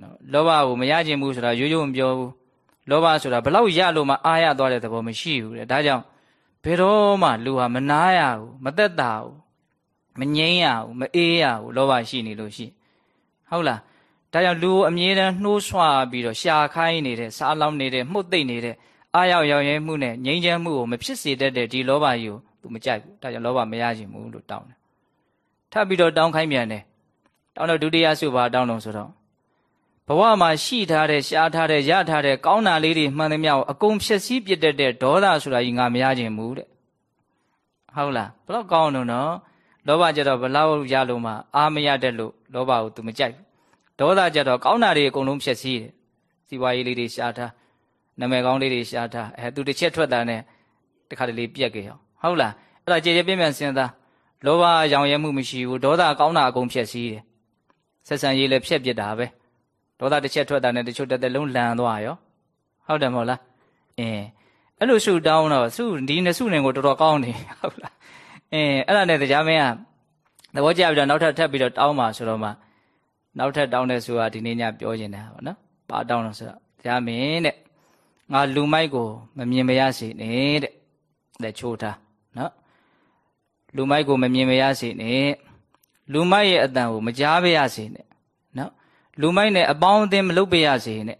နော်လောဘကိုမရခြင်းဘူးဆိုတာရိုးရိုးမပြောဘူး လောဘဆိုတာဘလောက်ရလို့မှအားရသွားတဲ့သဘောမရှိဘူးတဲ့ဒါကြောင့်ဘယ်တော့မှလူဟာမနာရဘူးမသက်သာဘူးမငြိမ်းရဘူးမအေးရဘူးလောဘရှိနေလို့ရှိဟုတ်လားဒါကြောင့်လူကိုအမြဲတမ်းနှိုးဆွပြီးတော့ရှာခိုင်းနေတဲ့စားလောင်းနေတဲ့မှုတ်သိမ့်နေတဲ့အာရောက်ရောက်ရဲမှုနဲ့ငြိမ်းချမ်းမှုကိုမဖြစ်စေတတ်တဲ့ဒီလောဘကြီးကိုသူမကြိုက်ဘူးဒါကြောင့်လောဘမရခြင်းဘူးလို့တောင်းတယ်ထပ်ပြီးတော့တောင်းခိုင်းပြန်တယ်တောင်းတော့ဒုတိယဆုပါတောင်းတော့ဆိုတော့ ဘဝမှာရှိထားတဲ့ရှားထားတဲ့ရထားတဲ့ကောင်းတာလေးတွေမှန်သမျှကိုအကုန်ဖြည့်ဆည်းပြစ်တတ်တဲ့ဒေါသဆိုတာကြီးငါမရခြင်းဘူးတဲ့ဟုတ်လားဘလောက်ကောင်းတော့နော်လောဘကြတော့ဘလောက်ရလို့မှအာမရတတ်လို့လောဘကို तू မကြိုက်ဘူးဒေါသကြတော့ကောင်းတာတွေအကုန်လုံးဖြည့်ဆည်းတယ်စီပွားရေးလေးတွေရှားထားနာမည်ကောင်းလေးတွေရှားထားအဲ तू တစ်ချက်ထွက်တာနဲ့တခါတလေပြက်ကြအောင်ဟုတ်လားအဲ့ဒါကြည်ကြပြင်းပြင်းစဉ်းစားလောဘရောင်ရဲမှုမရှိဘူးဒေါသကောင်းတာအကုန်ဖြည့်ဆည်းတယ်ဆက်ဆံရေးလည်းဖြည့်ပြစ်တာပဲ ဒေါသတစ်ချက်ထွက်တာနဲ့တချို့တစ်သက်လုံးလန်သွားရောဟုတ်တယ်မဟုတ်လားအင်းအဲ့လိုရှုတောင်းတော့စုဒီနှစ်စုနေကိုတော်တော်ကောင်းနေဟုတ်လားအင်းအဲ့ဒါနဲ့တရားမင်းကသဘောကျပြီးတော့နောက်ထပ်ထပ်ပြီးတော့တောင်းပါဆိုတော့မှနောက်ထပ်တောင်းတဲ့ဆိုတာဒီနေ့ညပြောခြင်းတယ်ပေါ့နော်ပါတောင်းတော့ဆိုတော့တရားမင်းတဲ့ငါလူမိုက်ကိုမမြင်မရစေနဲ့တဲ့လက်ချိုးထားနော်လူမိုက်ကိုမမြင်မရစေနဲ့လူမိုက်ရဲ့အတန်ကိုမကြားပါရစေနဲ့ လူမိုက်နဲ့အပေါင်းအသင်းမလုပ်ပေးရစေနဲ့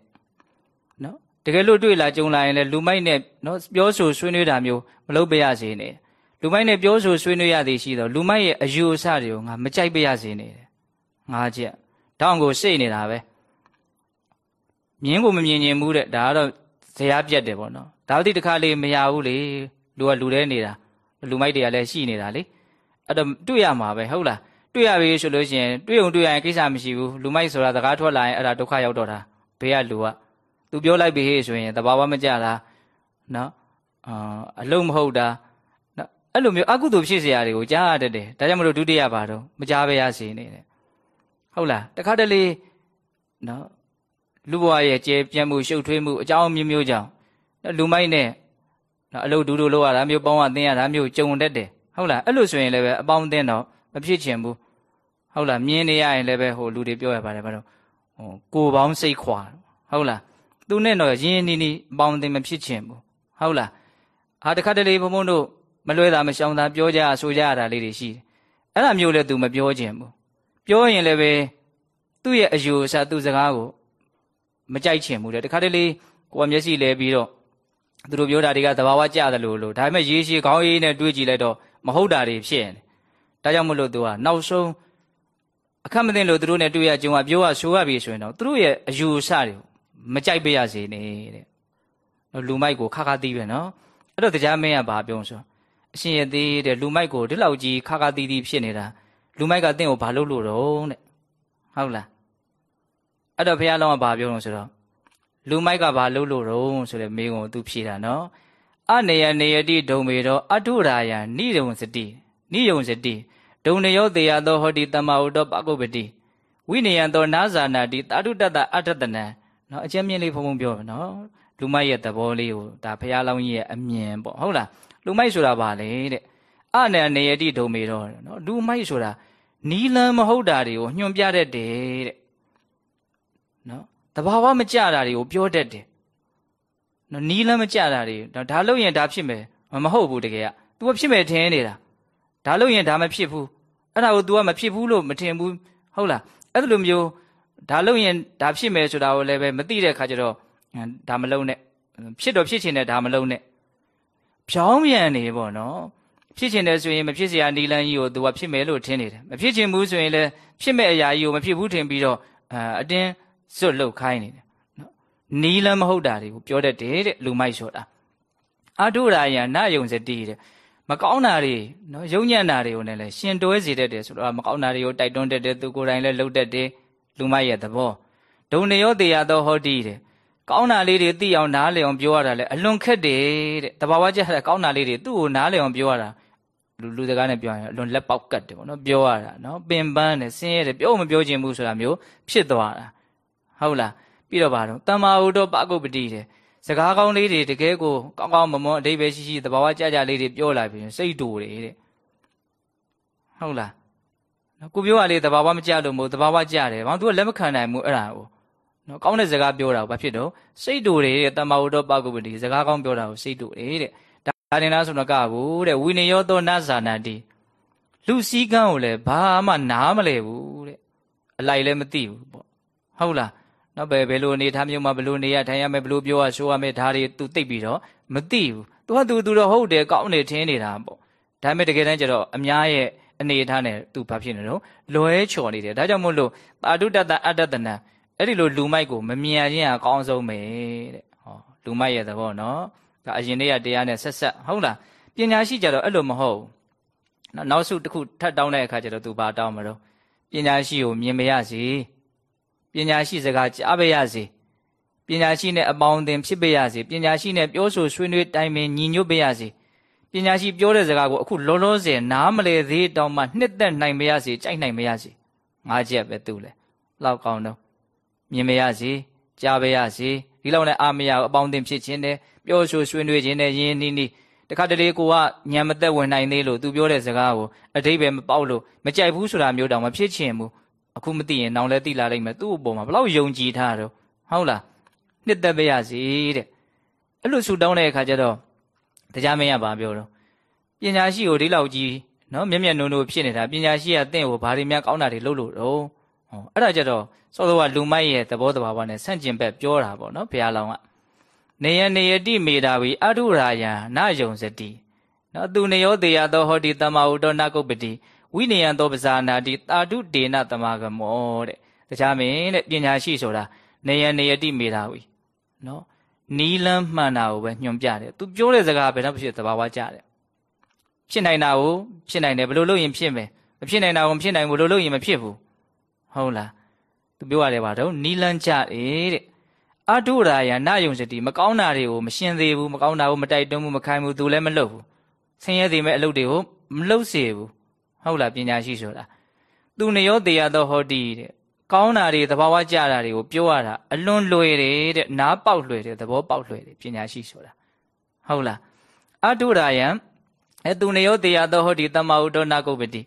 နော်တကယ်လို့တွေ့လာကြုံလာရင်လည်းလူမိုက်နဲ့နော်ပြောဆိုဆွေးနွေးတာမျိုးမလုပ်ပေးရစေနဲ့လူမိုက်နဲ့ပြောဆိုဆွေးနွေးရသည်ရှိတော့လူမိုက်ရဲ့အယူအဆတွေကိုငါမကြိုက်ပေးရစေနဲ့ငါချက်တောင်းကိုစိတ်နေတာပဲမြင်းကိုမမြင်ရင်ဘူးတဲ့ဒါကတော့ဇရာပြက်တယ်ပေါ့နော်ဒါတိတခါလေးမရဘူးလေလူကလူတဲနေတာလူမိုက်တွေကလည်းရှိနေတာလေအဲ့တော့တွေ့ရမှာပဲဟုတ်လား တွေ့ရပြီဆိုလို့ရှိရင်တွေ့ုံတွေ့ရရင်ကိစ္စမရှိဘူးလူမိုက်ဆိုတာစကားထွက်လာရင်အဲ့ဒါဒုက္ခရောက်တော့တာဘေးကလူကသူပြောလိုက်ပြီဟေ့ဆိုရင်တဘာဝမကြတာနော်အာအလုံးမဟုတ်တာနော်အဲ့လိုမျိုးအကုသိုလ်ဖြစ်စရာတွေကိုကြားရတတ်တယ်ဒါကြောင့်မလို့ဒုတိယပါတော့မကြားပဲရစီနေတယ်ဟုတ်လားတခါတလေနော်လူဘဝရဲ့ကြဲပြန့်မှုရှုပ်ထွေးမှုအကြောင်းမျိုးမျိုးကြောင့်လူမိုက်နဲ့နော်အလုပ်ဒူးတို့လောက်ရတာမျိုးပေါင်းအသင်းရတာမျိုးကြုံတတ်တယ်ဟုတ်လားအဲ့လိုဆိုရင်လည်းပဲအပေါင်းအသင်းတော့ မဖြစ်ချင်ဘူးဟုတ်လားမြင်နေရရင်လည်းပဲဟိုလူတွေပြောရပါတယ်ဘာလို့ဟိုကိုပေါင်းစိတ်ခွာဟုတ်လားသူနဲ့တော့ရင်းနီးနီးပေါင်းတင်မဖြစ်ချင်ဘူးဟုတ်လားအာတခါတလေဘုံဘုံတို့မလွဲတာမရှောင်တာပြောကြဆိုကြရတာလေးတွေရှိတယ်အဲ့ဒါမျိုးလည်း तू မပြောချင်ဘူးပြောရင်လည်းပဲသူ့ရဲ့အယူအဆသူ့စကားကိုမမကြိုက်ချင်ဘူးတဲ့တခါတလေကိုကမျက်စိလဲပြီးတော့သူတို့ပြောတာတွေကသဘာဝကျတယ်လို့လို့ဒါပေမဲ့ရေးရှိခေါင်းရေးနဲ့တွေးကြည့်လိုက်တော့မဟုတ်တာတွေဖြစ်နေ ဒါကြောင့်မလို့သူကနောက်ဆုံးအခက်မသိလို့သူတို့နဲ့တွေ့ရကြုံကပြောရဆိုရပြီဆိုရင်တော့သူတို့ရဲ့အယူအဆတွေမကြိုက်ပေးရစေနဲ့တဲ့လူမိုက်ကိုခါခါသီးပဲနော်အဲ့တော့တရားမင်းကဘာပြောဆိုအရှင်ရသေးတဲ့လူမိုက်ကိုဒီလောက်ကြီးခါခါသီးသီးဖြစ်နေတာလူမိုက်ကတင့်ကိုဘာလုပ်လို့တော့တဲ့ဟုတ်လားအဲ့တော့ဘုရားလောင်းကဘာပြောလို့ဆိုတော့လူမိုက်ကဘာလုပ်လို့တော့ဆိုတဲ့မေးခွန်းကိုသူဖြေတာနော်အနေယနေယတိဒုံမေတော့အထုရာယနိယုံစတိ နိယုံစတိဒုံနယောတေယသောဟောတိတမ္မာဥတောပကုပ္ပတိဝိနယံသောနာဇာနာတိတာတုတတအဋ္ဌတနံနော်အကျဉ်းမြင့်လေးဖုံဖုံပြောနော်လူမိုက်ရဲ့သဘောလေးကိုဒါဘုရားလောင်းကြီးရဲ့အမြင်ပေါ့ဟုတ်လားလူမိုက်ဆိုတာဘာလဲတဲ့အနေနေယတိဒုံမေတော့နော်လူမိုက်ဆိုတာနီလန်းမဟုတ်တာတွေကိုညွှန်ပြတတ်တယ်တဲ့နော်တဘာဝမကြတာတွေကိုပြောတတ်တယ်နော်နီလန်းမကြတာတွေဒါလို့ရင်ဒါဖြစ်မယ်မဟုတ်ဘူးတကယ်က तू ဖြစ်မယ်ထင်နေတာ ဒါလို့ရင်ဒါမဖြစ်ဘူးအဲ့ဒါကို तू ကမဖြစ်ဘူးလို့မထင်ဘူးဟုတ်လားအဲ့လိုမျိုးဒါလို့ရင်ဒါဖြစ်မယ်ဆိုတာကိုလည်းပဲမသိတဲ့ခါကျတော့ဒါမလုံးနဲ့ဖြစ်တော့ဖြစ်ချင်တယ်ဒါမလုံးနဲ့ဖြောင်းပြန်နေပေါ့နော်ဖြစ်ချင်တယ်ဆိုရင်မဖြစ်စရာနီလန်းကြီးကို तू ကဖြစ်မယ်လို့ထင်နေတယ်မဖြစ်ချင်ဘူးဆိုရင်လည်းဖြစ်မဲ့အရာကြီးကိုမဖြစ်ဘူးထင်ပြီးတော့အတင်းစွတ်လုတ်ခိုင်းနေတယ်နော်နီလန်းမဟုတ်တာတွေကိုပြောတတ်တယ်တဲ့လူမိုက်ဆိုတာအတုရာယနာယုံစတိတဲ့ မကောင်းတာတွေနော်ယုံညံ့တာတွေကိုလည်းရှင်တွဲစေတတ်တယ်ဆိုတော့မကောင်းတာတွေကိုတိုက်တွန်းတတ်တယ်သူကိုယ်တိုင်လည်းလှုပ်တတ်တယ်လူမိုက်ရဲ့သဘောဒုံနယောတေယသောဟောတိတဲ့ကောင်းတာလေးတွေသိအောင်နားလည်အောင်ပြောရတာလေအလွန်ခက်တယ်တဲ့တဘာဝကျတဲ့ကောင်းတာလေးတွေသူ့ကိုနားလည်အောင်ပြောရတာလူလူစကားနဲ့ပြောရင်အလွန်လက်ပေါက်ကတ်တယ်ပေါ့နော်ပြောရတာနော်ပင်ပန်းတယ်ဆင်းရဲတယ်ပြောမပြောချင်ဘူးဆိုတာမျိုးဖြစ်သွားတာဟုတ်လားပြီးတော့ပါတော့တမ္မာဟုတော့ပကုပ္ပတိတယ် စကားကောင်းလေးတွေတကယ်ကိုကောင်းကောင်းမွန်မွန်အတိပ္ပယ်ရှိရှိသဘာဝကြကြလေးတွေပြောလာပြီးစိတ်တူတယ်တဲ့ဟုတ်လားနော်ကိုပြောရလေသဘာဝမကြလို့မဟုတ်သဘာဝကြတယ်ဘာလို့ तू ကလက်မခံနိုင်ဘူးအဲ့ဒါကိုနော်ကောင်းတဲ့စကားပြောတာကိုဘာဖြစ်တော့စိတ်တူတယ်တဲ့တမ္မာဟုတော့ပကုပ္ပတိစကားကောင်းပြောတာကိုစိတ်တူတယ်တဲ့ဒါတင်လားဆိုတော့ကဘူးတဲ့ဝိနယောသောနဇာနာတိလူစည်းကမ်းကိုလည်းဘာမှနားမလဲဘူးတဲ့အလိုက်လည်းမသိဘူးပေါ့ဟုတ်လား နော်ဘယ်ဘယ်လိုအနေထားမျိုးမှာဘယ်လိုနေရထိုင်ရမယ်ဘယ်လိုပြောရရှိုးရမယ်ဒါတွေ तू သိပြီးတော့မသိဘူး तू က तू तू တော့ဟုတ်တယ်ကောင်းနေထင်းနေတာပေါ့ဒါပေမဲ့တကယ်တမ်းကျတော့အများရဲ့အနေထားနဲ့ तू ဘာဖြစ်နေတော့လွဲချော်နေတယ်ဒါကြောင့်မို့လို့တာတုတတအတ္တတနံအဲ့ဒီလိုလူမိုက်ကိုမမြင်ရခြင်းအကောင်းဆုံးပဲတဲ့ဟောလူမိုက်ရဲ့သဘောနော်ဒါအရင်တည်းကတရားနဲ့ဆက်ဆက်ဟုတ်လားပညာရှိကြတော့အဲ့လိုမဟုတ်ဘူးနောက်စုတစ်ခုထပ်တောင်းတဲ့အခါကျတော့ तू ဘာတောင်းမလို့ပညာရှိကိုမြင်မရစေ ပညာရှိစကားကြားပါရစေပညာရှိနဲ့အပေါင်းအသင်းဖြစ်ပါရစေပညာရှိနဲ့ပြောဆိုဆွေးနွေးတိုင်ပင်ညီညွတ်ပါရစေပညာရှိပြောတဲ့စကားကိုအခုလောလောဆယ်နားမလည်သေးတောင်မှနှစ်သက်နိုင်ပါရစေကြိုက်နိုင်ပါရစေငါးချက်ပဲသူ့လေလောက်ကောင်းတော့မြင်ပါရစေကြားပါရစေဒီလောက်နဲ့အာမရအပေါင်းအသင်းဖြစ်ခြင်းနဲ့ပြောဆိုဆွေးနွေးခြင်းနဲ့ယဉ်နီးနီးတခါတလေကိုကညံမသက်ဝင်နိုင်သေးလို့သူပြောတဲ့စကားကိုအတိတ်ပဲမပေါက်လို့မကြိုက်ဘူးဆိုတာမျိုးတောင်မဖြစ်ချင်ဘူး အခုမသိရင်နောင်လဲသိလာလိမ့်မယ်သူ့အပေါ်မှာဘလောက်ယုံကြည်ထားတော့ဟုတ်လားနှစ်သက်ပါရစေတဲ့အဲ့လိုဆူတောင်းတဲ့အခါကျတော့တရားမင်းကဘာပြောတော့ပညာရှိကိုဒီလောက်ကြီးနော်မျက်မျက်နှုံနှုံဖြစ်နေတာပညာရှိကတင့်ကိုဘာတွေများကောင်းတာတွေလုပ်လို့တော့ဟောအဲ့ဒါကြတော့စောစောကလူမိုက်ရဲ့သဘောတဘာဝနဲ့ဆန့်ကျင်ဘက်ပြောတာပေါ့နော်ဘုရားလောင်းကနေယနေယတိမေတာဝီအထုရာယံနယုံစတိနော်သူနေယောတေယသောဟောတိတမဟုတောနကုပ္ပတိ ဝိနယံသောပဇာနာတိတာတုဒေနတမဂမောတဲ့တခြားမင်းတဲ့ပညာရှိဆိုတာနေယနေယတိမေတာဝီနော်နီလန်းမှန်တာကိုပဲညွှန်ပြတယ်သူပြောတဲ့စကားဘယ်တော့ဖြစ်သဘာဝကြတယ်ဖြစ်နိုင်တာကိုဖြစ်နိုင်တယ်ဘယ်လိုလုပ်ရင်ဖြစ်မယ်မဖြစ်နိုင်တာကိုမဖြစ်နိုင်ဘူးဘယ်လိုလုပ်ရင်မဖြစ်ဘူးဟုတ်လားသူပြောရတယ်ပါတော့နီလန်းကြတယ်တဲ့အတုရာယနာယုံစတိမကောင်းတာတွေကိုမရှင်းသေးဘူးမကောင်းတာကိုမတိုက်တွန်းဘူးမခိုင်းဘူးသူလည်းမလုပ်ဘူးဆင်းရဲသေးမဲ့အလုပ်တွေကိုမလုပ်စေဘူး ဟုတ်လားပညာရှိဆိုတာသူနေရောတေရသောဟောတိတဲ့ကောင်းတာတွေသဘာဝကျတာတွေကိုပြောရတာအလွန်လွယ်တယ်တဲ့နားပေါက်လွယ်တယ်သဘောပေါက်လွယ်တယ်ပညာရှိဆိုတာဟုတ်လားအတုရာယံအဲသူနေရောတေရသောဟောတိတမ္မာဥဒောနာကုပ္ပတိ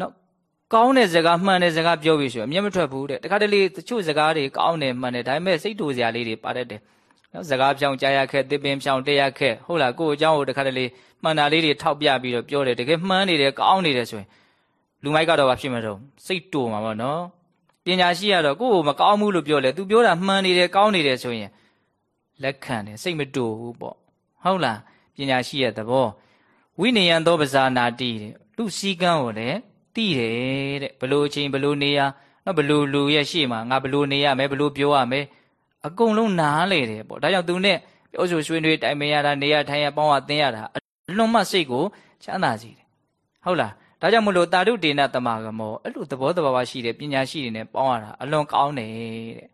နော်ကောင်းတဲ့စကားမှန်တဲ့စကားပြောပြီးဆိုအမျက်မထွက်ဘူးတဲ့တခါတလေတချို့စကားတွေကောင်းတယ်မှန်တယ်ဒါပေမဲ့စိတ်တူစရာလေးတွေပါတတ်တယ် နော်စကားဖြောင်းကြားရခက်တစ်ပင်ဖြောင်းတက်ရခက်ဟုတ်လားကိုယ့်အကြောင်းကိုတခါတလေမှန်တာလေးတွေထောက်ပြပြီးတော့ပြောတယ်တကယ်မှန်းနေတယ်ကောင်းနေတယ်ဆိုရင်လူမိုက်ကတော့ဘာဖြစ်မှာတော့စိတ်တူမှာပေါ့နော်ပညာရှိရတော့ကိုယ့်ကိုမကောင်းဘူးလို့ပြောလေသူပြောတာမှန်နေတယ်ကောင်းနေတယ်ဆိုရင်လက်ခံတယ်စိတ်မတူဘူးပေါ့ဟုတ်လားပညာရှိရဲ့သဘောဝိနယံသောပဇာနာတိတဲ့လူစည်းကမ်းကိုလည်းသိတယ်တဲ့ဘလို့အချိန်ဘလို့နေရနော်ဘလို့လူရဲ့ရှေ့မှာငါဘလို့နေရမယ်ဘလို့ပြောရမယ် အကုန်လုံးနားလေတယ်ပေါ့ဒါကြောင့်သူနဲ့ပြောဆိုဆွေးနွေးတိုင်ပင်ရတာနေရထိုင်ရပေါင်းရသင်ရတာအလွန်မှစိတ်ကိုချမ်းသာစေတယ်ဟုတ်လားဒါကြောင့်မလို့တာတုဒေနတမကမောအဲ့လိုသဘောတဘာဝရှိတယ်ပညာရှိတွေနဲ့ပေါင်းရတာအလွန်ကောင်းတယ်တဲ့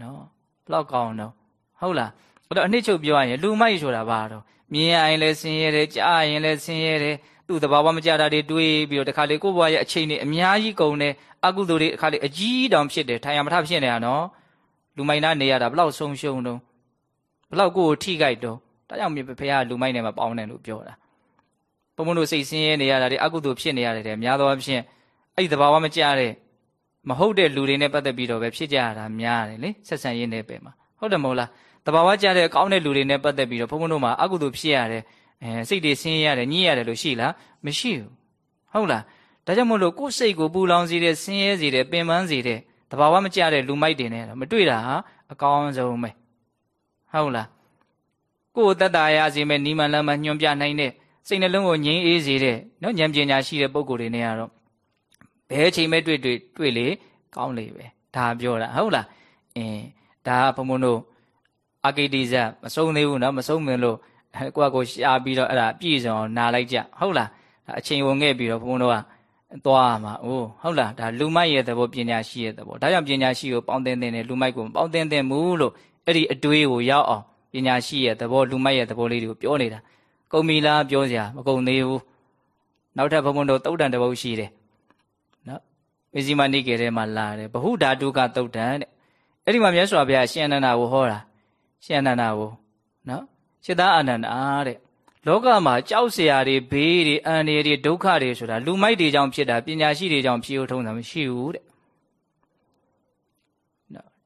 နော်ဘလောက်ကောင်းတော့ဟုတ်လားအဲ့တော့အနှစ်ချုပ်ပြောရရင်လူမိုက်ဆိုတာဘာတော့မြင်ရရင်လည်းဆင်းရဲတယ်ကြားရင်လည်းဆင်းရဲတယ်သူ့သဘာဝမကြတာတွေတွေးပြီးတော့တခါလေကိုယ့်ဘဝရဲ့အချိန်တွေအများကြီးကုန်တယ်အကုသိုလ်တွေတခါလေအကြီးတောင်ဖြစ်တယ်ထိုင်ရမထဖြစ်နေတာနော် လူမိုက်နာနေရတာဘလောက်ဆုံးရှုံးတော့ဘလောက်ကိုယ်ထိကြိုက်တော့ဒါကြောင့်ဖေကလူမိုက်နဲ့မပေါင်းနဲ့လို့ပြောတာဘုံဘုံတို့စိတ်ဆင်းရဲနေရတာတွေအကုသိုလ်ဖြစ်နေရတယ်တဲ့များသောအားဖြင့်အဲ့ဒီသဘာဝမကြတဲ့မဟုတ်တဲ့လူတွေနဲ့ပတ်သက်ပြီးတော့ပဲဖြစ်ကြရတာများတယ်လေဆက်ဆံရေးနယ်ပယ်မှာဟုတ်တယ်မဟုတ်လားတဘာဝကြတဲ့ကောင်းတဲ့လူတွေနဲ့ပတ်သက်ပြီးတော့ဘုံဘုံတို့မှာအကုသိုလ်ဖြစ်ရတယ်အဲစိတ်တွေဆင်းရဲရတယ်ညှိရတယ်လို့ရှိလားမရှိဘူးဟုတ်လားဒါကြောင့်မို့လို့ကိုယ်စိတ်ကိုပူလောင်စေတဲ့ဆင်းရဲစေတဲ့ပင်ပန်းစေတဲ့ တဘာဝမကြတဲ့လူမိုက်တွေနဲ့တော့မတွေ့တာဟာအကောင်းဆုံးပဲဟုတ်လားကိုယ်တတ္တရာစီမဲ့နီမန်လမ်းမှာညွှန်ပြနိုင်တဲ့စိတ်နှလုံးကိုငြိမ်းအေးစေတဲ့နော်ဉာဏ်ပညာရှိတဲ့ပုံကိုယ်တွေနဲ့ကတော့ဘယ်ချိန်မဲ့တွေ့တွေ့တွေ့လေကောင်းလေပဲဒါပြောတာဟုတ်လားအင်းဒါဘုံဘုံတို့အာကိတိဇမဆုံးသေးဘူးနော်မဆုံးမလို့ကိုယ့်ကိုရှားပြီးတော့အဲ့ဒါပြည့်စုံအောင်နာလိုက်ကြဟုတ်လားအချိန်ဝင်ခဲ့ပြီးတော့ဘုံဘုံတို့က သွားမှာအိုးဟုတ်လားဒါလူမိုက်ရဲ့သဘောပညာရှိရဲ့သဘောဒါကြောင့်ပညာရှိကိုပေါင်းတင်တင်တယ်လူမိုက်ကိုပေါင်းတင်တင်ဘူးလို့အဲ့ဒီအတွေးကိုရောက်အောင်ပညာရှိရဲ့သဘောလူမိုက်ရဲ့သဘောလေးတွေကိုပြောနေတာကုန်ပြီလားပြောစရာမကုန်သေးဘူးနောက်ထပ်ဘုံဘုံတို့တုတ်တန်တပုတ်ရှိတယ်နော်မေဇိမနိကေထဲမှာလာတယ်ဘဟုဓာတုကတုတ်တန်တဲ့အဲ့ဒီမှာမြတ်စွာဘုရားရှင်အနန္ဒာကိုဟောတာရှင်အနန္ဒာကိုနော်စိတ္တအာနန္ဒာတဲ့ လောကမှာကြောက်စရာတွေဘေးတွေအန္တရာယ်တွေဒုက္ခတွေဆိုတာလူမိုက်တွေကြောင့်ဖြစ်တာပညာရှိတွေကြောင့်ဖြစ်လို့ထုံးတာမရှိဘူးတဲ့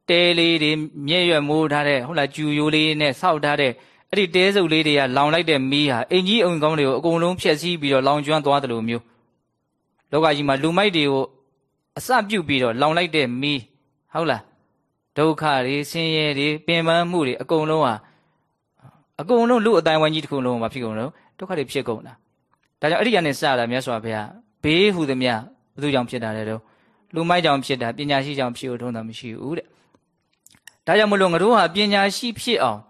တဲလေးတွေမြဲ့ရွက်မိုးထားတဲ့ဟုတ်လားကျူယိုလေးနဲ့ဆောက်ထားတဲ့အဲ့ဒီတဲစုပ်လေးတွေကလောင်လိုက်တဲ့မီးဟာအင်ကြီးအုံကောင်းတွေကိုအကုန်လုံးဖျက်ဆီးပြီးတော့လောင်ကျွမ်းသွားတယ်လို့မျိုးလောကကြီးမှာလူမိုက်တွေကိုအစပြုတ်ပြီးတော့လောင်လိုက်တဲ့မီးဟုတ်လားဒုက္ခတွေဆင်းရဲတွေပင်ပန်းမှုတွေအကုန်လုံးဟာ အကုန်လုံးလူအတိုင်းဝိုင်းကြီးတစ်ခုလုံးမှာဖြစ်ကုန်တော့ဒုက္ခတွေဖြစ်ကုန်တာဒါကြောင့်အဲ့ဒီကနေစတာမြတ်စွာဘုရားဘေးဟူသည်မြဘုသူကြောင့်ဖြစ်တာလေတော့လူမိုက်ကြောင့်ဖြစ်တာပညာရှိကြောင့်ဖြစ်လို့ထုံးတာမရှိဘူးတဲ့ဒါကြောင့်မလို့ငါတို့ဟာပညာရှိဖြစ်အောင်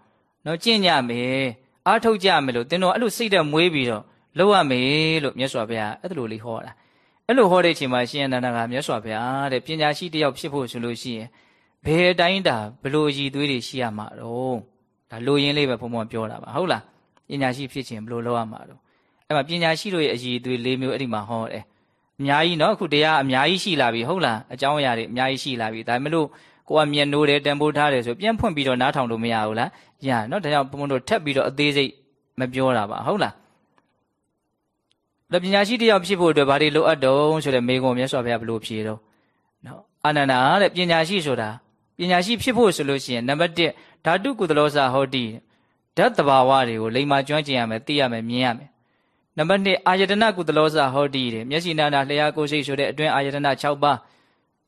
နော်ကျင့်ကြမယ်အားထုတ်ကြမယ်လို့သင်တို့အဲ့လိုစိတ်ဓာတ်မွေးပြီးတော့လုပ်ရမယ်လို့မြတ်စွာဘုရားအဲ့လိုလေးဟောတာအဲ့လိုဟောတဲ့အချိန်မှာရှင်အနန္ဒကမြတ်စွာဘုရားတဲ့ပညာရှိတယောက်ဖြစ်ဖို့ဆိုလို့ရှိရင်ဘယ်အတိုင်းတာဘလို့ရည်သွေးတွေရှိရမှာတော့ ဒါလိုရင်းလေးပဲဘုံဘုံပြောတာပါဟုတ်လားပညာရှိဖြစ်ခြင်းဘယ်လိုလုပ်ရမှာတော့အဲ့မှာပညာရှိတို့ရဲ့အရည်အသွေး၄မျိုးအဲ့ဒီမှာဟောတယ်အများကြီးနော်အခုတရားအများကြီးရှိလာပြီဟုတ်လားအကြောင်းအရာတွေအများကြီးရှိလာပြီဒါပေမဲ့လို့ကိုကမျက်နှိုးတယ်တံပိုးထားတယ်ဆိုပြန်ဖွင့်ပြီးတော့နားထောင်လို့မရဘူးလားရနော်ဒါကြောင့်ဘုံဘုံတို့ထပ်ပြီးတော့အသေးစိတ်မပြောတာပါဟုတ်လားတော့ပညာရှိတယောက်ဖြစ်ဖို့အတွက်ဘာတွေလိုအပ်တုံးဆိုတဲ့မေးခွန်းမြတ်စွာဘုရားဘယ်လိုဖြေတော့နော်အာနန္ဒာတဲ့ပညာရှိဆိုတာ ပညာရှိဖြစ်ဖို့ဆိုလို့ရှိရင်နံပါတ်1ဓာတုကုသလောစာဟောတိဓာတ်တဘာဝတွေကိုလိမ္မာကျွမ်းကျင်ရမယ်သိရမယ်မြင်ရမယ်နံပါတ်2အာယတနာကုသလောစာဟောတိတဲ့မျက်စိနာနာလျှာကိုယ်စိတ်ဆိုတဲ့အတွင်းအာယတနာ6ပါး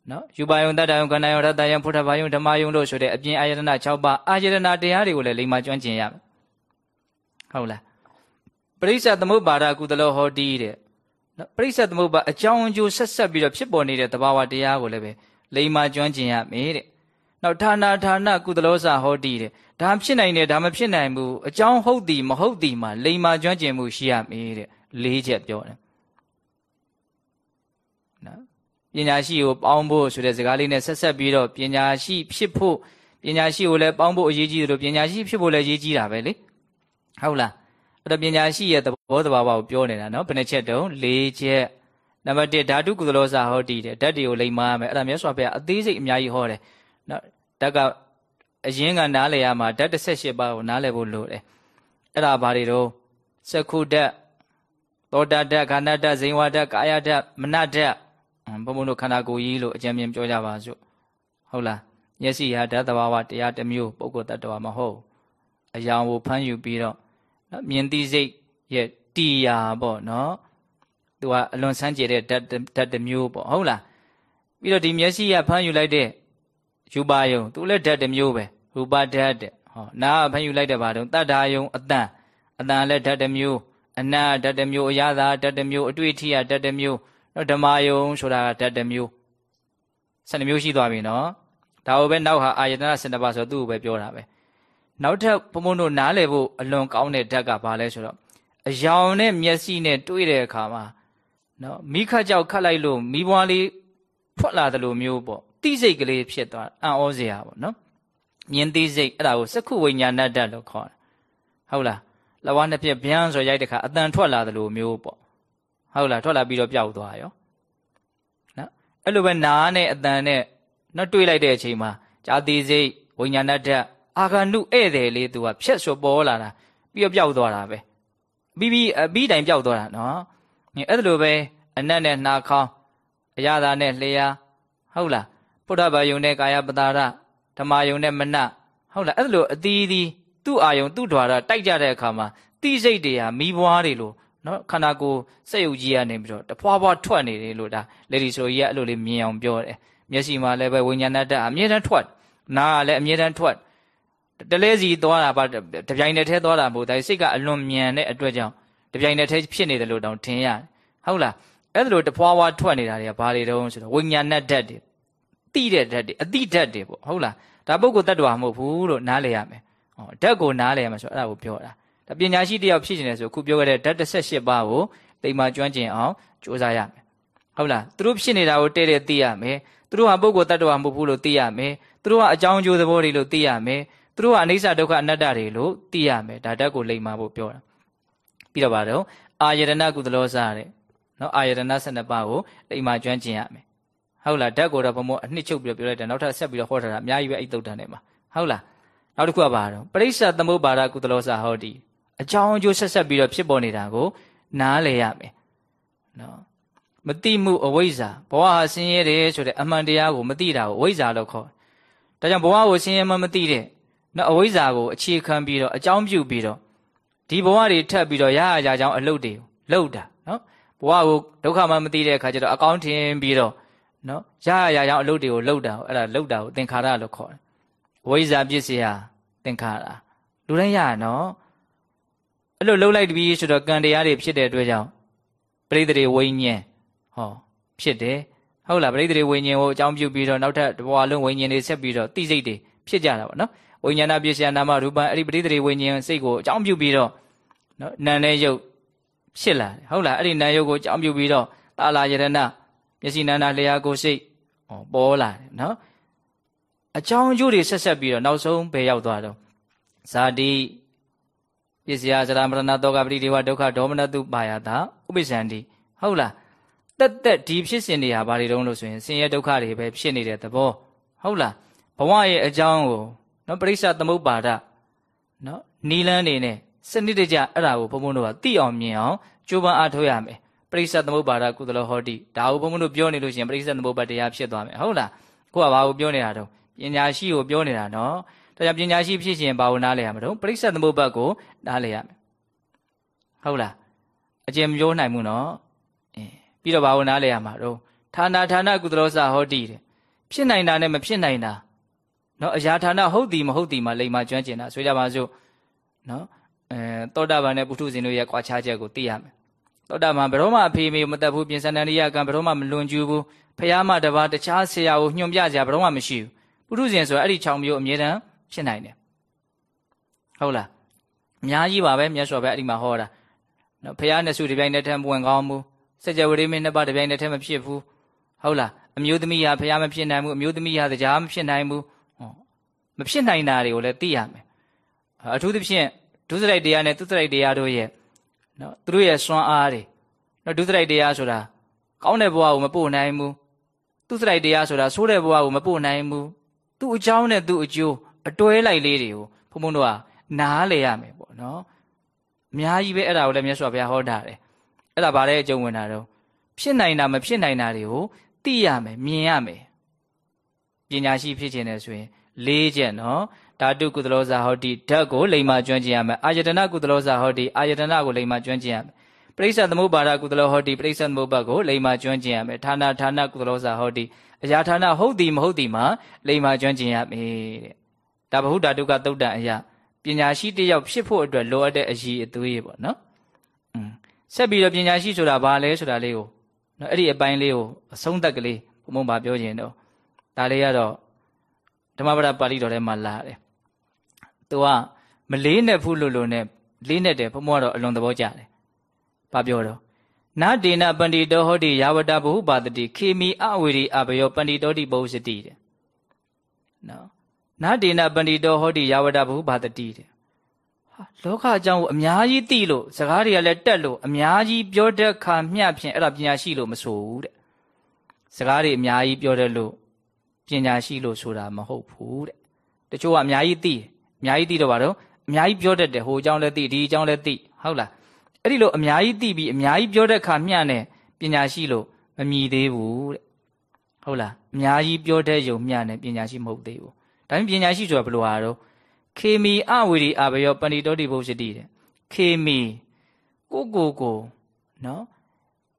နော်ယူပါယုံတတ္တယုံခန္ဓာယုံရတ္တယုံဖုထဘာယုံဓမ္မယုံလို့ဆိုတဲ့အပြင်အာယတနာ6ပါးအာယတနာတရားတွေကိုလည်းလိမ္မာကျွမ်းကျင်ရမယ်ဟုတ်လားပရိစ္ဆသမုပ္ပါဒကုသလောဟောတိတဲ့နော်ပရိစ္ဆသမုပ္ပါအကြောင်းအကျိုးဆက်ဆက်ပြီးတော့ဖြစ်ပေါ်နေတဲ့သဘာဝတရားကိုလည်းပဲလိမ္မာကျွမ်းကျင်ရမယ်တဲ့ နောက်ဌာနာဌာနကုသလောစာဟောတိတဲ့ဒါဖြစ်နိုင်တယ်ဒါမဖြစ်နိုင်ဘူးအကြောင်းဟုတ်သည်မဟုတ်သည်မှာလိမ္မာကျွမ်းကျင်မှုရှိရမည်တဲ့လေးချက်ပြောတယ်နော်ပညာရှိကိုပေါင်းဖို့ဆိုတဲ့စကားလေးနဲ့ဆက်ဆက်ပြီးတော့ပညာရှိဖြစ်ဖို့ပညာရှိကိုလည်းပေါင်းဖို့အရေးကြီးတယ်လို့ပညာရှိဖြစ်ဖို့လည်းအရေးကြီးတာပဲလေဟုတ်လားအဲ့တော့ပညာရှိရဲ့သဘောတဘာဝကိုပြောနေတာနော်ဘယ်နှချက်တုံး၄ချက်နံပါတ်1ဓာတုကုသလောစာဟောတိတဲ့ဓာတ်တွေကိုလိမ္မာရမယ်အဲ့ဒါမြတ်စွာဘုရားအသေးစိတ်အများကြီးဟောတယ် နော်ဓာတ်ကအရင်ကနားလည်ရမှာဓာတ်18ပါးကိုနားလည်ဖို့လိုတယ်အဲ့ဒါဘာတွေတော့စက္ခုဓာတ်သောတာဓာတ်ခန္ဓာဓာတ်ဇိဝဓာတ်ကာယဓာတ်မနဓာတ်ဘုံဘုံတို့ခန္ဓာကိုယ်ကြီးလို့အကြံဉာဏ်ပြောကြပါစို့ဟုတ်လားမျက်စိဟာဓာတ်သဘာဝတရားတစ်မျိုးပုဂ္ဂိုလ်တ attva မဟုတ်အယောင်ကိုဖမ်းယူပြီးတော့နော်မြင်သိစိတ်ရဲ့တရားပေါ့နော်သူကအလွန်ဆန်းကျယ်တဲ့ဓာတ်ဓာတ်တစ်မျိုးပေါ့ဟုတ်လားပြီးတော့ဒီမျက်စိကဖမ်းယူလိုက်တဲ့ ယူပါယုံသူလည်းဓာတ်တစ်မျိုးပဲရူပဓာတ်တဲ့ဟောနာကဖမ်းယူလိုက်တဲ့ဘာတုံးတတ္ထာယုံအတန်အတန်လည်းဓာတ်တစ်မျိုးအနတ်ဓာတ်တစ်မျိုးအရသာဓာတ်တစ်မျိုးအတွေ့အထိဓာတ်တစ်မျိုးနော်ဓမ္မယုံဆိုတာကဓာတ်တစ်မျိုး12မျိုးရှိသွားပြီနော်ဒါကိုပဲနောက်ဟာအာယတနာ12ပါးဆိုသူ့ကိုပဲပြောတာပဲနောက်ထပ်ဘုံဘုံတို့နားလည်ဖို့အလွန်ကောင်းတဲ့ဓာတ်ကဘာလဲဆိုတော့အယောင်နဲ့မျက်စိနဲ့တွေ့တဲ့အခါမှာနော်မိခတ်ကြောက်ခတ်လိုက်လို့မိဘွားလေးထွက်လာတယ်လို့မျိုးပေါ့ တိစိတ်ကလေးဖြစ်သွားအံ့ဩစရာပေါ့နော်မြင်သိစိတ်အဲ့ဒါကိုစက္ခုဝိညာဏတ္တလို့ခေါ်တယ်ဟုတ်လားလဝါနှစ်ပြက်ဗျမ်းဆိုရိုက်တဲ့ခါအတန်ထွက်လာတယ်လို့မျိုးပေါ့ဟုတ်လားထွက်လာပြီးတော့ပျောက်သွားရောနော်အဲ့လိုပဲနားနဲ့အတန်နဲ့နော်တွေးလိုက်တဲ့အချိန်မှာဇာတိစိတ်ဝိညာဏတ္တအာဂနုဧည့်တယ်လေးသူကဖြက်ဆိုပေါ်လာတာပြီးတော့ပျောက်သွားတာပဲပြီးပြီးအပြီးတိုင်ပျောက်သွားတာနော်အဲ့ဒါလိုပဲအနတ်နဲ့နှာခေါင်းအရသာနဲ့လျှာဟုတ်လား ပုဒ္ဓဘာယုံနဲ့ကာယပတာရဓမ္မယုံနဲ့မနဟုတ်လားအဲ့ဒါလိုအတီးတီးသူ့အာယုံသူ့ဓာရတိုက်ကြတဲ့အခါမှာတိစိတ်တွေဟာမိဘွားတွေလို့နော်ခန္ဓာကိုယ်စက်ယုတ်ကြီးကနေပြီးတော့တဖွာဖွာထွက်နေတယ်လို့ဒါလေဒီဆိုကြီးကအဲ့လိုလေးမြင်အောင်ပြောတယ်မျက်စိမှာလည်းပဲဝိညာဏတ္တအမြဲတမ်းထွက်နားကလည်းအမြဲတမ်းထွက်တလဲစီသွားတာပါတပြိုင်တည်းထဲသွားတာမဟုတ်ဒါစိတ်ကအလွန်မြန်တဲ့အတွက်ကြောင့်တပြိုင်တည်းထဲဖြစ်နေတယ်လို့တောင်ထင်ရတယ်ဟုတ်လားအဲ့ဒါလိုတဖွာဖွာထွက်နေတာတွေကဘာတွေတုံးဆိုတော့ဝိညာဏဓာတ်တွေ တိတဲ့ဓာတ်တွေအတိဓာတ်တွေပေါ့ဟုတ်လားဒါပုဂ္ဂိုလ်တ attva မဟုတ်ဘူးလို့နားလည်ရမယ်ဟောဓာတ်ကိုနားလည်ရမယ်ဆိုတော့အဲ့ဒါကိုပြောတာဒါပညာရှိတယောက်ဖြစ်နေတယ်ဆိုခုပြောခဲ့တဲ့ဓာတ်18ပါးကိုတိမ်မာကျွမ်းကျင်အောင်ကြိုးစားရမယ်ဟုတ်လားသူတို့ဖြစ်နေတာကိုတဲ့တဲ့သိရမယ်သူတို့ဟာပုဂ္ဂိုလ်တ attva မဟုတ်ဘူးလို့သိရမယ်သူတို့ကအကြောင်းအကျိုးသဘောတွေလို့သိရမယ်သူတို့ကအနိစ္စဒုက္ခအနတ္တတွေလို့သိရမယ်ဒါဓာတ်ကိုလိမ်မာဖို့ပြောတာပြီးတော့ပါတော့အာယတနာကုသလောစားတဲ့နော်အာယတနာ12ပါးကိုလိမ်မာကျွမ်းကျင်ရမယ် ဟုတ်လားဓာတ်ကိုတော့ဘုံဘအနှစ်ချုပ်ပြီးတော့ပြောလိုက်တယ်နောက်ထပ်ဆက်ပြီးတော့ဟောထားတာအများကြီးပဲအဲ့တုတ်တန်ထဲမှာဟုတ်လားနောက်တစ်ခုကပါတော့ပရိစ္ဆသမုပ္ပါဒကုသလောစာဟောဒီအကြောင်းအကျိုးဆက်ဆက်ပြီးတော့ဖြစ်ပေါ်နေတာကို နားလည်ရမယ်နော်မတိမှုအဝိဇ္ဇာဘဝဟာဆင်းရဲတယ်ဆိုတဲ့အမှန်တရားကိုမသိတာကိုအဝိဇ္ဇာလို့ခေါ်တယ်ဒါကြောင့်ဘဝကိုဆင်းရဲမှမသိတဲ့နော်အဝိဇ္ဇာကိုအခြေခံပြီးတော့အကြောင်းပြုပြီးတော့ဒီဘဝတွေထပ်ပြီးတော့ရရကြကြောင်းအလုတ်တွေလှုပ်တာနော်ဘဝကိုဒုက္ခမှမသိတဲ့အခါကျတော့အကောင်းထင်ပြီးတော့ နော်ရရရကြောင်းအလုတ်တွေကိုလှုပ်တာအဲ့ဒါလှုပ်တာကိုသင်္ခါရလို့ခေါ်တယ်ဝိဇ္ဇာပစ္စည်းဟာသင်္ခါရလူတိုင်းရရနော်အဲ့လိုလှုပ်လိုက်တပြီးဆိုတော့ကံတရားတွေဖြစ်တဲ့အတွက်ကြောင့်ပရိသေတွေဝိညာဉ်ဟောဖြစ်တယ်ဟုတ်လားပရိသေတွေဝိညာဉ်ကိုအကြောင်းပြုပြီးတော့နောက်ထပ်တဘဝလုံးဝိညာဉ်တွေဆက်ပြီးတော့တိစိတ်တွေဖြစ်ကြတာပေါ့နော်ဝိညာဏပစ္စယနာမရူပအဲ့ဒီပရိသေတွေဝိညာဉ်စိတ်ကိုအကြောင်းပြုပြီးတော့နော်နာနဲ့ရုပ်ဖြစ်လာတယ်ဟုတ်လားအဲ့ဒီနာယုတ်ကိုအကြောင်းပြုပြီးတော့တာလာယရဏ မျက်စိနာနာလျှာကိုစိတ်ဟောပေါ်လာတယ်နော်အကြောင်းအကျိုးတွေဆက်ဆက်ပြီးတော့နောက်ဆုံးဘယ်ရောက်သွားတော့ဇာတိပစ္စယဇရာမရဏတောကပရိဒေဝဒုက္ခဒေါမနတုပါယတာဥပိ္ပဇန္တိဟုတ်လားတက်တက်ဒီဖြစ်စဉ်တွေဟာဘာတွေတုံးလို့ဆိုရင်ဆင်းရဲဒုက္ခတွေပဲဖြစ်နေတဲ့သဘောဟုတ်လားဘဝရဲ့အကြောင်းကိုနော်ပရိစ္ဆသမုပ္ပါဒနော်နီလန်းနေနဲ့စနစ်တကျအဲ့ဒါကိုဘုံဘုံတို့ကသိအောင်မြင်အောင်ကြိုးပမ်းအားထုတ်ရမယ် ပရိစ္ဆသမုပ္ပါဒကုသလဟောတိဒါကိုဘုံဘုံတို့ပြောနေလို့ရှိရင်ပရိစ္ဆသမုပ္ပါတရားဖြစ်သွားမယ်ဟုတ်လားကိုကဘာကိုပြောနေတာတော့ပညာရှိကိုပြောနေတာနော်ဒါကြောင့်ပညာရှိဖြစ်ရှင်ဘာကိုနားလဲရမှာတော့ပရိစ္ဆသမုပ္ပါကိုနားလဲရမယ်ဟုတ်လားအကျဉ်းပြောနိုင်မှုနော်အင်းပြီးတော့ဘာကိုနားလဲရမှာတော့ဌာနဌာနကုသလောစဟောတိတဲ့ဖြစ်နိုင်တာနဲ့မဖြစ်နိုင်တာနော်အရာဌာနဟုတ်သည်မဟုတ်သည်မှာလိမ္မာကျွမ်းကျင်တာဆိုကြပါစို့နော်အဲသောတာပန်နဲ့ပုထုဇဉ်တို့ရဲ့ကွာခြားချက်ကိုသိရမယ် သောတာပန်ဘယ်တော့မှအဖေမေမတတ်ဘူးပြင်စန္ဒရိယကံဘယ်တော့မှမလွန်ကျူးဘူးဖះမတပါတခြားဆရာကိုညွှန်ပြကြဘယ်တော့မှမရှိဘူးပုထုဇဉ်ဆိုအဲ့ဒီ6မျိုးအမြဲတမ်းဖြစ်နိုင်တယ်ဟုတ်လားအများကြီးပါပဲမြတ်စွာဘုရားအဲ့ဒီမှာဟောတာနော်ဖះနဲ့စုတပြိုင်တည်းထံပွင့်ကောင်းမှုစัจ java ရိမင်းနှစ်ပါးတပြိုင်တည်းထမဖြစ်ဘူးဟုတ်လားအမျိုးသမီးဟာဖះမဖြစ်နိုင်ဘူးအမျိုးသမီးဟာတရားမဖြစ်နိုင်ဘူးဟောမဖြစ်နိုင်တာတွေကိုလည်းသိရမယ်အထူးသဖြင့်ဒုစရိုက်တရားနဲ့သူစရိုက်တရားတို့ရဲ့ နော်သူတို့ရဲ့စွမ်းအားတွေနော်ဒုစရိုက်တရားဆိုတာကောင်းတဲ့ဘဝကိုမပို့နိုင်ဘူးသူစရိုက်တရားဆိုတာဆိုးတဲ့ဘဝကိုမပို့နိုင်ဘူးသူ့အကြောင်းနဲ့သူ့အကျိုးအတွဲလိုက်လေးတွေကိုဘုံဘုံတို့ကနားလေရမယ်ပေါ့နော်အများကြီးပဲအဲ့ဒါကိုလည်းမြတ်စွာဘုရားဟောတာတယ်အဲ့ဒါဗါတဲ့အကျုံးဝင်တာတော့ဖြစ်နိုင်တာမဖြစ်နိုင်တာတွေကိုသိရမယ်မြင်ရမယ်ပညာရှိဖြစ်ခြင်းနဲ့ဆိုရင်လေးချက်နော် ဓာတုကုသလောဇာဟောတိဓာတ်ကိုလိမ္မာကျွမ်းကျင်ရမယ်အာယတနာကုသလောဇာဟောတိအာယတနာကိုလိမ္မာကျွမ်းကျင်ရမယ်ပရိစ္ဆသမုပ္ပါဒကုသလောဟောတိပရိစ္ဆသမုပ္ပါကိုလိမ္မာကျွမ်းကျင်ရမယ်ဌာနဌာနကုသလောစာဟောတိအရာဌာနဟုတ်သည်မဟုတ်သည်မှာလိမ္မာကျွမ်းကျင်ရမယ်တဲ့ဒါဗဟုဓာတုကသုတ်တန်အရာပညာရှိတယောက်ဖြစ်ဖို့အတွက်လိုအပ်တဲ့အရည်အသွေးပေါ့နော်อืมဆက်ပြီးတော့ပညာရှိဆိုတာဘာလဲဆိုတာလေးကိုနော်အဲ့ဒီအပိုင်းလေးကိုအဆုံးသက်ကလေးဘုံဘုံပါပြောခြင်းတော့ဒါလေးကတော့ဓမ္မပဒပါဠိတော်ထဲမှာလာတယ် သူကမလေးနဲ့ဖုလို့လို့နဲ့လေးနဲ့တယ်ဘုံဘုံကတော့အလွန်သဘောကျတယ်ဘာပြောတော့နာဒေနပန္တိတောဟောတိယာဝတဘုပါတတိခေမီအဝေရီအဘယောပန္တိတောတိဘုစတိတဲ့နော်နာဒေနပန္တိတောဟောတိယာဝတဘုပါတတိတဲ့ဟာလောကအကြောင်းကိုအများကြီးသိလို့စကားတွေကလည်းတက်လို့အများကြီးပြောတဲ့ခါမျှဖြင့်အဲ့ဒါပညာရှိလို့မဆိုဘူးတဲ့စကားတွေအများကြီးပြောတယ်လို့ပညာရှိလို့ဆိုတာမဟုတ်ဘူးတဲ့တချို့ကအများကြီးသိတယ် အများကြီးသိတော့ဘာတော့အများကြီးပြောတတ်တယ်ဟိုအကြောင်းလည်းသိဒီအကြောင်းလည်းသိဟုတ်လားအဲ့ဒီလိုအများကြီးသိပြီးအများကြီးပြောတဲ့ခါမျှနဲ့ပညာရှိလို့မမြည်သေးဘူးတဲ့ဟုတ်လားအများကြီးပြောတဲ့ယုံမျှနဲ့ပညာရှိမဟုတ်သေးဘူးဒါပေမဲ့ပညာရှိဆိုတာဘယ်လိုဟာတော့ခေမီအဝေရီအဘယောပဏိတောတိဘုစတိတဲ့ခေမီကိုကိုကိုနော်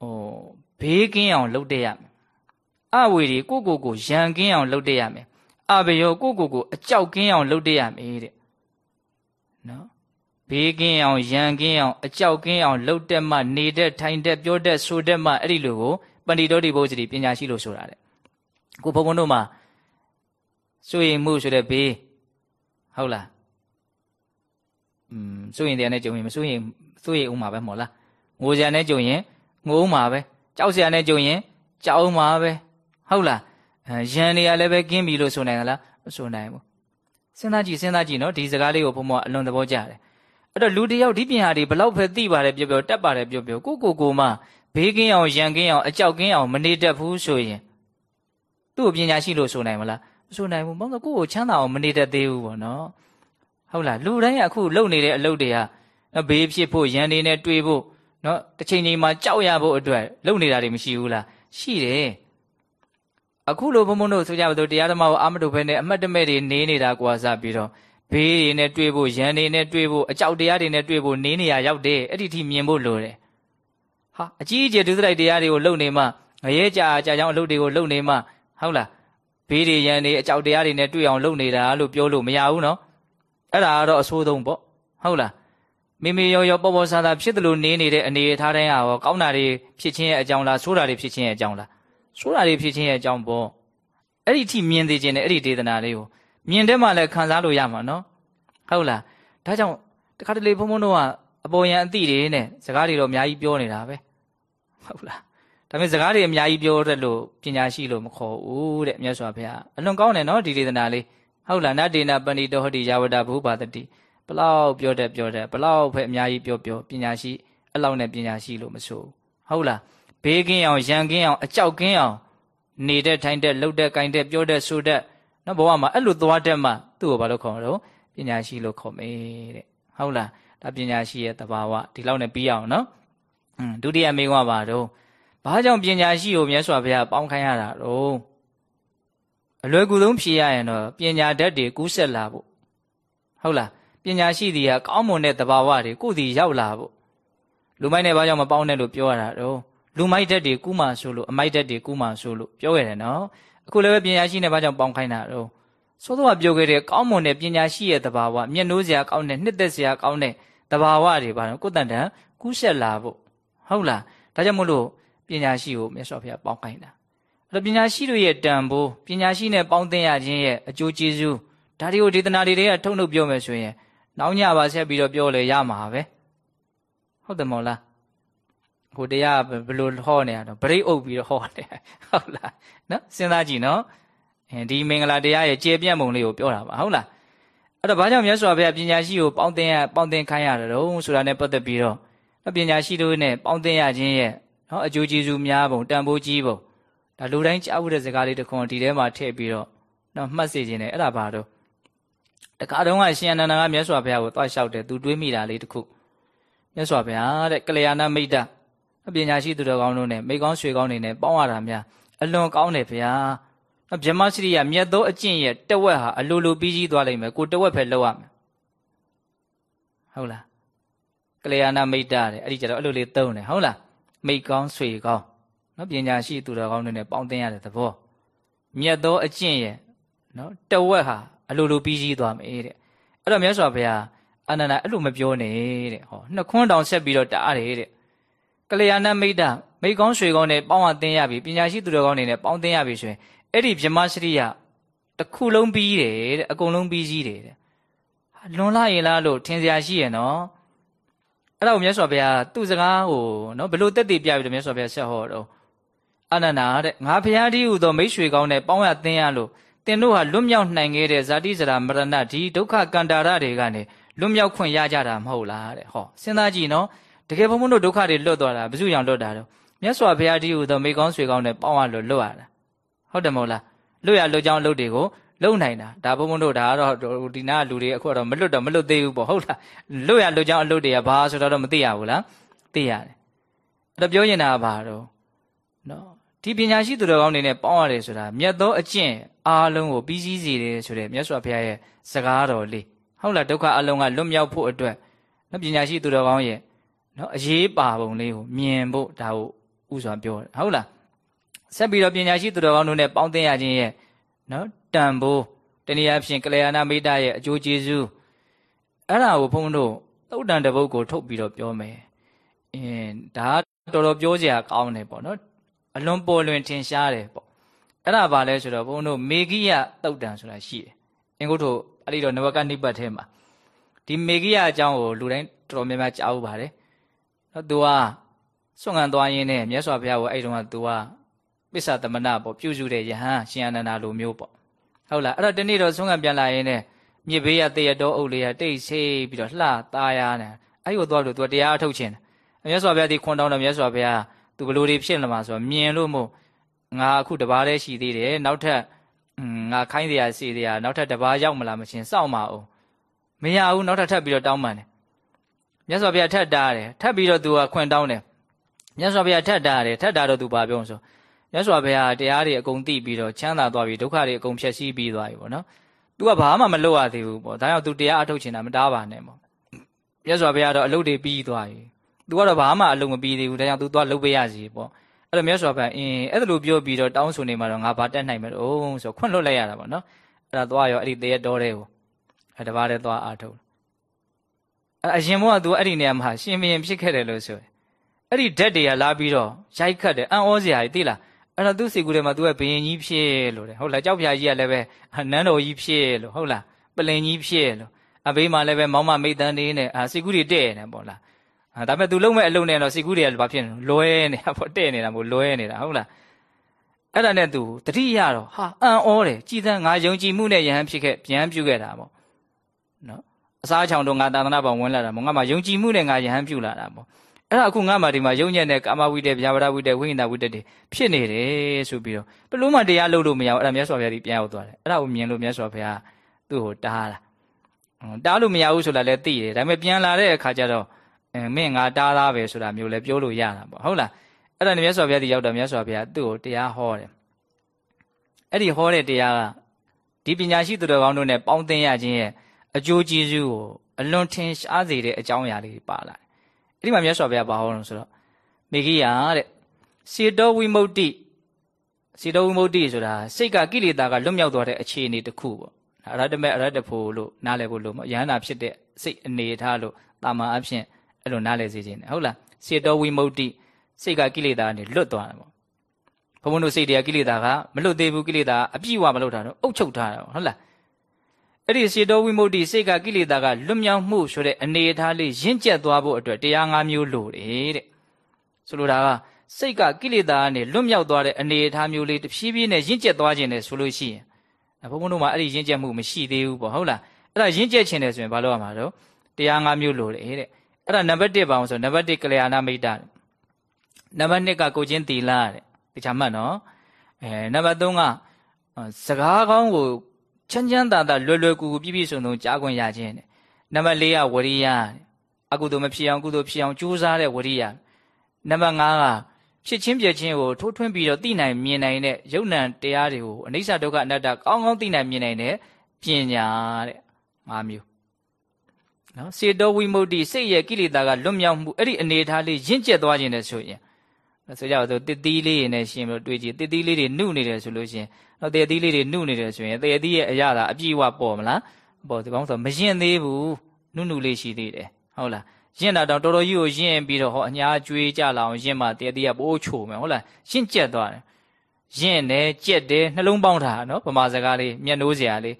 ဟိုဘေးကင်းအောင် လုပ်တဲ့ရမယ်အဝေရီကိုကိုကိုရန်ကင်းအောင်လုပ်တဲ့ရမယ် အဘယောကိုကိုကိုအကြောက်ကင်းအောင်လုပ်တဲ့ရမယ်တဲ့နော်ဘေးကင်းအောင်ရန်ကင်းအောင်အကြောက်ကင်းအောင်လှုပ်တက်မှနေတဲ့ထိုင်တဲ့ပြောတဲ့ဆိုတဲ့မှအဲ့ဒီလိုကိုပဏိတောတိဘုဇတိပညာရှိလို့ဆိုတာတဲ့ကိုဘုံဘုံတို့မှာစိုးရင်မှုဆိုတဲ့ဘေးဟုတ်လားอืมစိုးရင်တရားနဲ့ကြုံရင်မစိုးရင်စိုးရင်ဦးမှာပဲမဟုတ်လားငိုစရာနဲ့ကြုံရင်ငိုဦးမှာပဲကြောက်စရာနဲ့ကြုံရင်ကြောက်ဦးမှာပဲဟုတ်လား ရန်နေရလည်းပဲကင်းပြီလို့ဆိုနိုင်ကြလားမဆိုနိုင်ဘူးစဉ်းစားကြည့်စဉ်းစားကြည့်နော်ဒီစကားလေးကိုဘုံဘုံအလွန်သဘောကျတယ်အဲ့တော့လူတယောက်ဒီပညာတွေဘလောက်ပဲသိပါတယ်ပြောပြောတက်ပါတယ်ပြောပြောကိုကိုကိုမှဘေးကင်းအောင်ရန်ကင်းအောင်အကြောက်ကင်းအောင်မနေတတ်ဘူးဆိုရင်သူ့ပညာရှိလို့ဆိုနိုင်မလားမဆိုနိုင်ဘူးမောင်ကကိုကိုချမ်းသာအောင်မနေတတ်သေးဘူးပေါ့နော်ဟုတ်လားလူတိုင်းကအခုလုပ်နေတဲ့အလုပ်တွေကဘေးဖြစ်ဖို့ရန်နေနဲ့တွေ့ဖို့နော်တစ်ချိန်ချိန်မှာကြောက်ရဖို့အတွက်လုပ်နေတာတွေမရှိဘူးလားရှိတယ် အခုလိုဘုံဘုံတို့ဆိုကြပါစို့တရားဓမ္မကိုအာမတုဖဲနဲ့အမှတ်တမဲ့တွေနေနေတာကွာစပြီးတော့ဘေးတွေနဲ့တွေ့ဖို့ရန်တွေနဲ့တွေ့ဖို့အကြောက်တရားတွေနဲ့တွေ့ဖို့နေနေရရောက်တယ်အဲ့ဒီထိမြင်ဖို့လိုတယ်ဟာအကြီးအကျယ်ဒုစရိုက်တရားတွေကိုလုံနေမှငရဲကြာကြာကြောင်းအလုပ်တွေကိုလုံနေမှဟုတ်လားဘေးတွေရန်တွေအကြောက်တရားတွေနဲ့တွေ့အောင်လုပ်နေတာလို့ပြောလို့မရဘူးနော်အဲ့ဒါကတော့အဆိုးဆုံးပေါ့ဟုတ်လားမိမိရောရောပေါ်ပေါ်ဆာဆာဖြစ်တယ်လို့နေနေတဲ့အနေအထားတိုင်းဟာရောကောင်းတာတွေဖြစ်ခြင်းရဲ့အကြောင်းလားဆိုးတာတွေဖြစ်ခြင်းရဲ့အကြောင်းလား ဆိုးတာတွေဖြစ်ခြင်းရဲ့အကြောင်းပေါ့အဲ့ဒီထိမြင်သိခြင်းနဲ့အဲ့ဒီဒေသနာလေးကိုမြင်တဲ့မှလည်းခံစားလို့ရမှာနော်ဟုတ်လားဒါကြောင့်တခါတလေဘုံဘုံတို့ကအပေါ်ယံအသည့်တွေနဲ့စကားတွေတော့အများကြီးပြောနေတာပဲဟုတ်လားဒါပေမဲ့စကားတွေအများကြီးပြောတဲ့လို့ပညာရှိလို့မခေါ်ဘူးတဲ့မြတ်စွာဘုရားအလွန်ကောင်းတယ်နော်ဒီဒေသနာလေးဟုတ်လားနတေနပဏိတောဟတိယာဝတဘုပါတတိဘလောက်ပြောတဲ့ပြောတဲ့ဘလောက်ဖက်အများကြီးပြောပြောပညာရှိအဲ့လောက်နဲ့ပညာရှိလို့မဆိုဟုတ်လား ဘေးကင်းအောင်ရန်ကင်းအောင်အကြောက်ကင်းအောင်နေတဲ့ထိုင်တဲ့လှုပ်တဲ့ကင်တဲ့ပြောတဲ့ဆိုတဲ့နော်ဘဝမှာအဲ့လိုသွားတတ်မှသူ့ကိုဘာလို့ခေါ်တော့ပညာရှိလို့ခေါ်မယ်တဲ့ဟုတ်လားဒါပညာရှိရဲ့တဘာဝဒီလောက်နဲ့ပြီးအောင်နော်อืมဒုတိယမိကွာပါတော့ဘာကြောင့်ပညာရှိကိုမြတ်စွာဘုရားပေါင်းခိုင်းရတာတော့အလွယ်ကူဆုံးဖြေရရင်တော့ပညာတတ်တွေကူးဆက်လာဖို့ဟုတ်လားပညာရှိတွေကကောင်းမွန်တဲ့တဘာဝတွေကိုယ်စီရောက်လာဖို့လူမိုက်နဲ့ဘာကြောင့်မပေါင်းနဲ့လို့ပြောရတာတော့ လူမိုက်တတ်တွေကူးမှဆိုလို့အမိုက်တတ်တွေကူးမှဆိုလို့ပြောရတယ်နော်အခုလည်းပဲပညာရှိနဲ့ဘာကြောင့်ပေါင်းခိုင်းတာတော့သို့တော့ပြောခဲ့တဲ့ကောင်းမွန်တဲ့ပညာရှိရဲ့တဘာဝမျက်နှိုးစရာကောင်းတဲ့နှစ်သက်စရာကောင်းတဲ့တဘာဝတွေပါတော့ကိုယ်တန်တန်ကူးဆက်လာဖို့ဟုတ်လားဒါကြောင့်မို့လို့ပညာရှိကိုမြတ်စွာဘုရားပေါင်းခိုင်းတာအဲ့တော့ပညာရှိတို့ရဲ့တန်ဖိုးပညာရှိနဲ့ပေါင်းသင်ရခြင်းရဲ့အကျိုးကျေးဇူးဒါတွေကိုဒေသနာတွေတွေကထုတ်နှုတ်ပြောမယ်ဆိုရင်နောက်ညပါဆက်ပြီးတော့ပြောလေရမှာပဲဟုတ်တယ်မို့လား ဟိုတရားဘယ်လိုဟောနေရတော့ဗရိတ်အုပ်ပြီးတော့ဟောနေဟုတ်လားနော်စဉ်းစားကြည့်နော်အဲဒီမင်္ဂလာတရားရဲ့ကျေပြန့်ပုံလေးကိုပြောတာပါဟုတ်လားအဲ့တော့ဘာကြောင့်မြတ်စွာဘုရားပညာရှိကိုပေါင်းသင်ရပေါင်းသင်ခိုင်းရတော့ဆိုတာနဲ့ပတ်သက်ပြီးတော့ပညာရှိတို့နဲ့ပေါင်းသင်ရခြင်းရဲ့နော်အကျိုးကျေးဇူးများပုံတန်ဖိုးကြီးပုံဒါလူတိုင်းကြားဖို့တဲ့စကားလေးတစ်ခွန်းဒီထဲမှာထည့်ပြီးတော့နော်မှတ်စေခြင်းနဲ့အဲ့ဒါပါတော့တခါတုန်းကရှင်အနန္ဒာကမြတ်စွာဘုရားကိုသွားလျှောက်တယ်သူတွေးမိတာလေးတစ်ခုမြတ်စွာဘုရားတဲ့ကလျာဏမိတ်တ ပညာရှိသူတော်ကောင်းတို့နဲ့မိကောင်းရွှေကောင်းတွေနဲ့ပေါင်းရတာများအလွန်ကောင်းတယ်ဗျာဗြဟ္မစရိယမြတ်သောအကျင့်ရဲ့တဝက်ဟာအလိုလိုပြီးကြီးသွားလိမ့်မယ်ကိုတဝက်ပဲလောက်ရမယ်ဟုတ်လားကလျာဏမိတ်တတဲ့အဲ့ဒီကျတော့အဲ့လိုလေးသုံးတယ်ဟုတ်လားမိတ်ကောင်းဆွေကောင်းနော်ပညာရှိသူတော်ကောင်းတွေနဲ့ပေါင်းသင်းရတဲ့သဘောမြတ်သောအကျင့်ရဲ့နော်တဝက်ဟာအလိုလိုပြီးကြီးသွားမယ်တဲ့အဲ့တော့မြတ်စွာဘုရားအာနန္ဒအဲ့လိုမပြောနဲ့တဲ့ဟောနှခွန်းတောင်ဆက်ပြီးတော့တားတယ်တဲ့ ကလျာဏမိတ်တမိတ်ကောင်းဆွေကောင်းနဲ့ပေါင်းအသင်းရပြီပညာရှိသူတော်ကောင်းတွေနဲ့ပေါင်းသင်းရပြီဆိုရင်အဲ့ဒီဗြဟ္မစရိယတစ်ခုလုံးပြီးတယ်တဲ့အကုန်လုံးပြီးကြီးတယ်တဲ့လွန်လာရင်လားလို့ထင်စရာရှိရဲ့နော်အဲ့ဒါကိုမြတ်စွာဘုရားသူ့စကားကိုနော်ဘလို့တက်တည်ပြပြီးတော့မြတ်စွာဘုရားဆက်ဟောတော့အနန္နာတဲ့ငါဘုရားတည်းဟူသောမိတ်ဆွေကောင်းနဲ့ပေါင်းရသင်းရလို့သင်တို့ဟာလွတ်မြောက်နိုင်ခဲ့တဲ့ဇာတိဇရာမရဏဒီဒုက္ခကန္တာရတွေကနေလွတ်မြောက်ခွင့်ရကြတာမဟုတ်လားတဲ့ဟောစဉ်းစားကြည့်နော် တကယ်ဘုံဘုံတို့ဒုက္ခတွေလွတ်သွားတာဘယ်သူကြောင့်လွတ်တာတော့မြတ်စွာဘုရားတည်းဟူသောမိကောင်းဆွေကောင်းနဲ့ပေါင်းရလို့လွတ်ရတာဟုတ်တယ်မဟုတ်လားလွတ်ရလွတ်ကြောင်းအလုပ်တွေကိုလုံနိုင်တာဒါဘုံဘုံတို့ဒါကတော့ဒီနာလူတွေအခုတော့မလွတ်တော့မလွတ်သေးဘူးပေါ့ဟုတ်လားလွတ်ရလွတ်ကြောင်းအလုပ်တွေကဘာဆိုတော့မသိရဘူးလားသိရတယ်အဲ့တော့ပြောရင်တာဘာတော့နော်ဒီပညာရှိသူတော်ကောင်းတွေနဲ့ပေါင်းရတယ်ဆိုတာမြတ်သောအကျင့်အားလုံးကိုပြီးစည်းစေတယ်ဆိုတဲ့မြတ်စွာဘုရားရဲ့စကားတော်လေးဟုတ်လားဒုက္ခအလုံးကလွတ်မြောက်ဖို့အတွက်နော်ပညာရှိသူတော်ကောင်းရဲ့ နော်အရေးပါပုံလေးကိုမြင်ဖို့ဒါကိုဥစွာပြောတယ်ဟုတ်လားဆက်ပြီးတော့ပညာရှိသူတော်ကောင်းတို့နဲ့ပေါင်းသင်းရခြင်းရဲ့နော်တန်ဖိုးတနည်းအားဖြင့်ကလျာဏမိတ်တရဲ့အကျိုးကျေးဇူးအဲ့ဒါကိုဘုန်းတို့သုတ်တန်တပုတ်ကိုထုတ်ပြီးတော့ပြောမယ်အင်းဒါတော်တော်ပြောစရာကောင်းတယ်ပေါ့နော်အလွန်ပေါ်လွင်ထင်ရှားတယ်ပေါ့အဲ့ဒါဘာလဲဆိုတော့ဘုန်းတို့မေဂိယသုတ်တန်ဆိုတာရှိတယ်အင်္ဂုတ္တအဲ့ဒီတော့နဝကနိပတ်ထဲမှာဒီမေဂိယအကြောင်းကိုလူတိုင်းတော်တော်များများကြားဘူးပါတယ် နော်သူကစွန့်ခံသွားရင်းနဲ့မြတ်စွာဘုရားကိုအဲ့တုန်းကသူကပစ္ဆသမဏပေါ့ပြုစုတဲ့ယဟန်ရှင်အနန္ဒာလိုမျိုးပေါ့ဟုတ်လားအဲ့တော့ဒီနေ့တော့စွန့်ခံပြန်လာရင်းနဲ့မြစ်ဘေးရတေရတော်အုပ်လေးရတိတ်ဆိတ်ပြီးတော့လှသားရနေအဲ့ကိုသွားလို့သူတရားအထုတ်ခြင်းမြတ်စွာဘုရားဒီခွန်တောင်းတော့မြတ်စွာဘုရားသူဘလို့တွေဖြစ်လာမှာဆိုတော့မြင်လို့မို့ငါအခုတပားတည်းရှိသေးတယ်နောက်ထပ်ငါခိုင်းတရားစီတရားနောက်ထပ်တပားရောက်မလားမချင်းစောင့်ပါအောင်မရဘူးနောက်ထပ်ထပ်ပြီးတော့တောင်းပန်တယ် မြတ်စွာဘုရားထပ်တားတယ်ထပ်ပြီးတော့သူကခွင့်တောင်းတယ်မြတ်စွာဘုရားထပ်တားတယ်ထပ်တားတော့သူဘာပြောဆိုမြတ်စွာဘုရားတရားတွေအကုန်သိပြီးတော့ချမ်းသာသွားပြီဒုက္ခတွေအကုန်ဖြည့်ဆည်းပြီးသွားပြီပေါ့နော်သူကဘာမှမလုပ်ရသေးဘူးပေါ့ဒါကြောင့်သူတရားအထုတ်ချင်တာမတားပါနဲ့ပေါ့မြတ်စွာဘုရားတော့အလုပ်တွေပြီးသွားပြီသူကတော့ဘာမှအလုပ်မပြီးသေးဘူးဒါကြောင့်သူသွားလုပ်ပေးရစီပေါ့အဲ့တော့မြတ်စွာဘုရားအင်းအဲ့ဒါလိုပြောပြီးတော့တောင်းဆိုနေမှာတော့ငါဘာတက်နိုင်မလို့ဆိုခွန့်လွတ်လိုက်ရတာပေါ့နော်အဲ့ဒါသွားရောအဲ့ဒီတရေတော်တဲ့ကိုအဲ့တပါးတည်းသွားအားထုတ် အဲ့အရင်ဘုရားသူအဲ့ဒီနေရာမှာရှင်ဘရင်ဖြစ်ခဲ့တယ်လို့ဆိုအဲ့ဒီဓာတ်တွေကလာပြီးတော့ရိုက်ခတ်တယ်အံ့ဩစရာကြီးသိလားအဲ့တော့သူ့စိတ်ကူးထဲမှာသူကဘယင်ကြီးဖြစ်လို့တယ်ဟုတ်လားကြောက်ဖြာကြီးကလည်းပဲနန်းတော်ကြီးဖြစ်လို့ဟုတ်လားပလင်ကြီးဖြစ်လို့အဘေးမှာလည်းပဲမောင်မမိတ်တန်းနေနဲ့အာစိတ်ကူးတွေတဲ့နေပေါ့လားဒါပေမဲ့ तू လုံးမဲ့အလုံးနဲ့တော့စိတ်ကူးတွေကဘာဖြစ်နေလွဲနေတာပေါ့တဲ့နေတာမို့လွဲနေတာဟုတ်လားအဲ့ဒါနဲ့ तू တတိယတော့ဟာအံ့ဩတယ်ကြည်သန်းငါယုံကြည်မှုနဲ့ယဟန်ဖြစ်ခဲ့ပြန်ပြုခဲ့တာပေါ့နော် အစားချောင်တော့ငါသာသနာပေါင်းဝင်လာတာပေါ့ငါမှယုံကြည်မှုနဲ့ငါယဟန်ပြုလာတာပေါ့အဲ့ဒါအခုငါမှဒီမှာယုံညံ့တဲ့ကာမဝိတ္တဗျာပါဒဝိတ္တဝိညာဏဝိတ္တတွေဖြစ်နေတယ်ဆိုပြီးတော့ဘလို့မှတရားလုပ်လို့မရဘူးအဲ့ဒါမြတ်စွာဘုရားကြီးပြန်ရောက်သွားတယ်အဲ့ဒါကိုမြင်လို့မြတ်စွာဘုရားသူ့ကိုတားတာတားလို့မရဘူးဆိုတာလည်းသိတယ်ဒါပေမဲ့ပြန်လာတဲ့အခါကျတော့အဲမင်းငါတားသားပဲဆိုတာမျိုးလည်းပြောလို့ရတာပေါ့ဟုတ်လားအဲ့ဒါနဲ့မြတ်စွာဘုရားဒီရောက်တော့မြတ်စွာဘုရားသူ့ကိုတရားဟောတယ်အဲ့ဒီဟောတဲ့တရားကဒီပညာရှိသူတော်ကောင်းတို့နဲ့ပေါင်းသင်ရခြင်းရဲ့ အကျိုးကျေးဇူးကိုအလွန်ထင်ရှားစေတဲ့အကြောင်းအရာလေးပါလာတယ်အဲ့ဒီမှာမြတ်စွာဘုရားဘာဟောလို့ဆိုတော့မေဂိယတဲ့စေတောဝိမု ക്തി စေတောဝိမု ക്തി ဆိုတာစိတ်ကကိလေသာကလွတ်မြောက်သွားတဲ့အခြေအနေတစ်ခုပေါ့အရတ္တမေအရတ္တဖို့လို့နားလည်ဖို့လို့ယဟန္တာဖြစ်တဲ့စိတ်အနေထားလို့တာမန်အဖြစ်အဲ့လိုနားလည်စေခြင်းဟုတ်လားစေတောဝိမု ക്തി စိတ်ကကိလေသာကနေလွတ်သွားတယ်ပေါ့ဘုံဘုံတို့စိတ်တွေကကိလေသာကမလွတ်သေးဘူးကိလေသာအပြည့်အဝမလွတ်တာတော့အုပ်ချုပ်ထားတာဟုတ်လား အဲ့ဒီစေတောဝိမု ക്തി စိတ်ကကိလေသာကလွတ်မြောက်မှုဆိုတဲ့အနေအထားလေးရင့်ကျက်သွားဖို့အတွက်တရား၅မျိုးလိုတယ်တဲ့ဆိုလိုတာကစိတ်ကကိလေသာကနေလွတ်မြောက်သွားတဲ့အနေအထားမျိုးလေးတဖြည်းဖြည်းနဲ့ရင့်ကျက်သွားခြင်းနဲ့ဆိုလို့ရှိရင်ဘုံဘုံတို့မှာအဲ့ဒီရင့်ကျက်မှုမရှိသေးဘူးပေါ့ဟုတ်လားအဲ့ဒါရင့်ကျက်ခြင်းတယ်ဆိုရင်ဘာလို့ရမှာတော့တရား၅မျိုးလိုတယ်တဲ့အဲ့ဒါနံပါတ်1ပါအောင်ဆိုနံပါတ်1ကလျာဏမိတ်တနံပါတ်2ကကိုချင်းသီလတဲ့တခြားမှတ်နော်အဲနံပါတ်3ကစကားကောင်းကို ချမ်းချမ်းသာသာလွယ်လွယ်ကူကူပြည့်ပြည့်စုံစုံကြားခွင့်ရခြင်းတဲ့နံပါတ်4ကဝရိယအကုသိုလ်မဖြစ်အောင်ကုသိုလ်ဖြစ်အောင်ကြိုးစားတဲ့ဝရိယနံပါတ်5ကဖြစ်ချင်းပြချင်းကိုထိုးထွင်းပြီးတော့သိနိုင်မြင်နိုင်တဲ့ယုံ nant တရားတွေကိုအနိစ္စဒုက္ခအနတ္တကောင်းကောင်းသိနိုင်မြင်နိုင်တဲ့ပညာတဲ့၅မျိုးနော်စေတောဝိမု ക്തി စိတ်ရဲ့ကိလေသာကလွတ်မြောက်မှုအဲ့ဒီအနေထားလေးရင့်ကျက်သွားခြင်းနဲ့ဆိုရင် ဆိုကြတော့တစ်သီးလေးနဲ့ရှင်လို့တွေးကြည့်တစ်သီးလေးတွေနှုတ်နေတယ်ဆိုလို့ရှင်တော့တဲ့သီးလေးတွေနှုတ်နေတယ်ဆိုရင်တဲ့သီးရဲ့အရာသာအပြည့်အဝပေါ်မလားပေါ်ဒီကောင်းဆိုမရင်သေးဘူးနှုတ်နှုတ်လေးရှိသေးတယ်ဟုတ်လားရင်တာတော့တော်တော်ကြီးကိုရင်ပြီးတော့ဟောအညာကျွေးကြလာအောင်ရင်မှတဲ့သီးကပိုးချိုမယ်ဟုတ်လားရှင်းကျက်သွားတယ်ရင်တယ်ကြက်တယ်နှလုံးပေါင်းတာနော်ဗမာစကားလေးမျက်နှိုးစရာလေး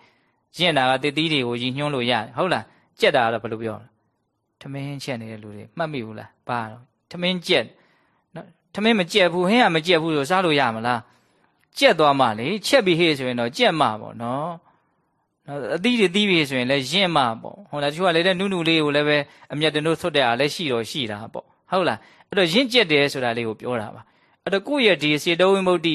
ရင်တာကတစ်သီးတွေကိုရည်ညွှန်းလို့ရတယ်ဟုတ်လားကြက်တာကတော့ဘယ်လိုပြောလဲထမင်းချက်နေတဲ့လူတွေမှတ်မိဘူးလားပါတော့ထမင်းကြက်နော် ထမင်းမကြက်ဘူးဟင်းကမကြက်ဘူးဆိုစားလို့ရမလားကြက်သွားမှလေချက်ပြီးဟေ့ဆိုရင်တော့ကြက်မှပေါ့နော်နော်အသီးတွေသီးပြီဆိုရင်လည်းရင့်မှပေါ့ဟောလားတချို့ကလည်းနုနုလေးကိုလည်းပဲအမျက်တနို့ဆွတ်တဲ့အားလည်းရှိတော့ရှိတာပေါ့ဟုတ်လားအဲ့တော့ရင့်ကျက်တယ်ဆိုတာလေးကိုပြောတာပါအဲ့တော့ကိုယ့်ရဲ့ဒီစေတဝိမု ക്തി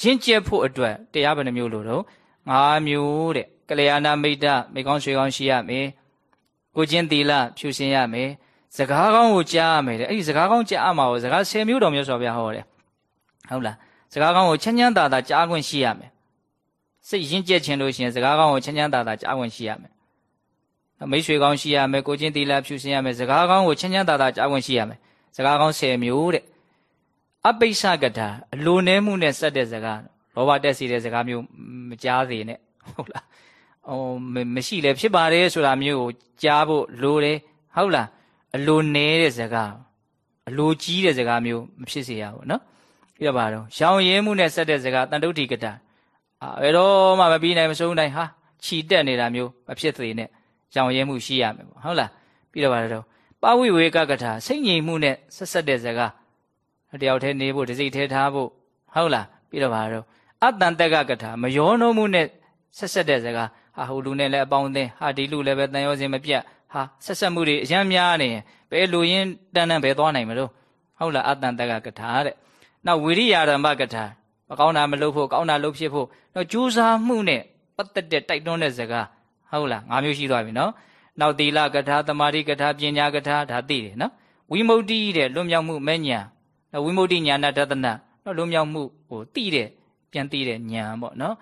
ရင့်ကျက်ဖို့အတွက်တရားဘယ်နှမျိုးလို့တော့၅မျိုးတဲ့ကလျာဏမိတ်တမိကောင်းရွှေကောင်းရှိရမယ်ကိုချင်းသီလဖြူရှင်ရမယ် စကားကောင်းကိုကြားရမယ်တဲ့အဲ့ဒီစကားကောင်းကြားအမှာကိုစကား10မျိုးတော်မျိုးဆိုပြဟောတယ်ဟုတ်လားစကားကောင်းကိုချမ်းချမ်းသာသာကြားခွင့်ရှိရမယ်စိတ်ရင့်ကျက်ခြင်းလို့ရှိရင်စကားကောင်းကိုချမ်းချမ်းသာသာကြားခွင့်ရှိရမယ်မိတ်ဆွေကောင်းရှိရမယ်ကိုချင်းသီလဖြူရှင်ရမယ်စကားကောင်းကိုချမ်းချမ်းသာသာကြားခွင့်ရှိရမယ်စကားကောင်း10မျိုးတဲ့အပိစ္ဆကထာအလိုနှဲမှုနဲ့စက်တဲ့စကားလောဘတက်စီတဲ့စကားမျိုးမကြားစေနဲ့ဟုတ်လားဟိုမရှိလဲဖြစ်ပါတယ်ဆိုတာမျိုးကိုကြားဖို့လိုတယ်ဟုတ်လား အလိုနဲတဲ့စကားအလိုကြီးတဲ့စကားမျိုးမဖြစ်စေရဘူးနော်ပြပါတော့ရောင်ရဲမှုနဲ့ဆက်တဲ့စကားတန်တုဋ္ဌိကတာအဲတော့မှမပြီးနိုင်မဆုံးနိုင်ဟာခြီတက်နေတာမျိုးမဖြစ်စေနဲ့ရောင်ရဲမှုရှိရမယ်ပေါ့ဟုတ်လားပြီးတော့ပါတော့ပဝိဝေကကထာစိတ်ငြိမ်မှုနဲ့ဆက်ဆက်တဲ့စကားတယောက်တည်းနေဖို့တစ်စိတ်တည်းထားဖို့ဟုတ်လားပြီးတော့ပါတော့အတန်တက်ကကထာမယောနှုံးမှုနဲ့ဆက်ဆက်တဲ့စကားဟာဟိုလူနဲ့လည်းအပေါင်းအသင်းဟာဒီလူလည်းပဲတန်ရောစင်မပြတ် ဟာဆက်ဆက်မှုတွေအများများနေရင်ဘယ်လူရင်းတန်းတန်းပဲသွားနိုင်မလို့ဟုတ်လားအတန်တက်ကကထာတဲ့နောက်ဝိရိယဓမ္မကထာမကောင်းတာမလုပ်ဖို့ကောင်းတာလုပ်ဖြစ်ဖို့နောက်ကြိုးစားမှုနဲ့ပတ်သက်တဲ့တိုက်တွန်းတဲ့စကားဟုတ်လား၅မျိုးရှိသွားပြီနော်နောက်သီလကထာသမာဓိကထာပညာကထာဒါသိတယ်နော်ဝိမု ക്തി တဲ့လွတ်မြောက်မှုမဲ့ညာဝိမု ക്തി ညာနာတဒနာနော်လွတ်မြောက်မှုဟိုသိတဲ့ပြန်သိတဲ့ညာပေါ့နော်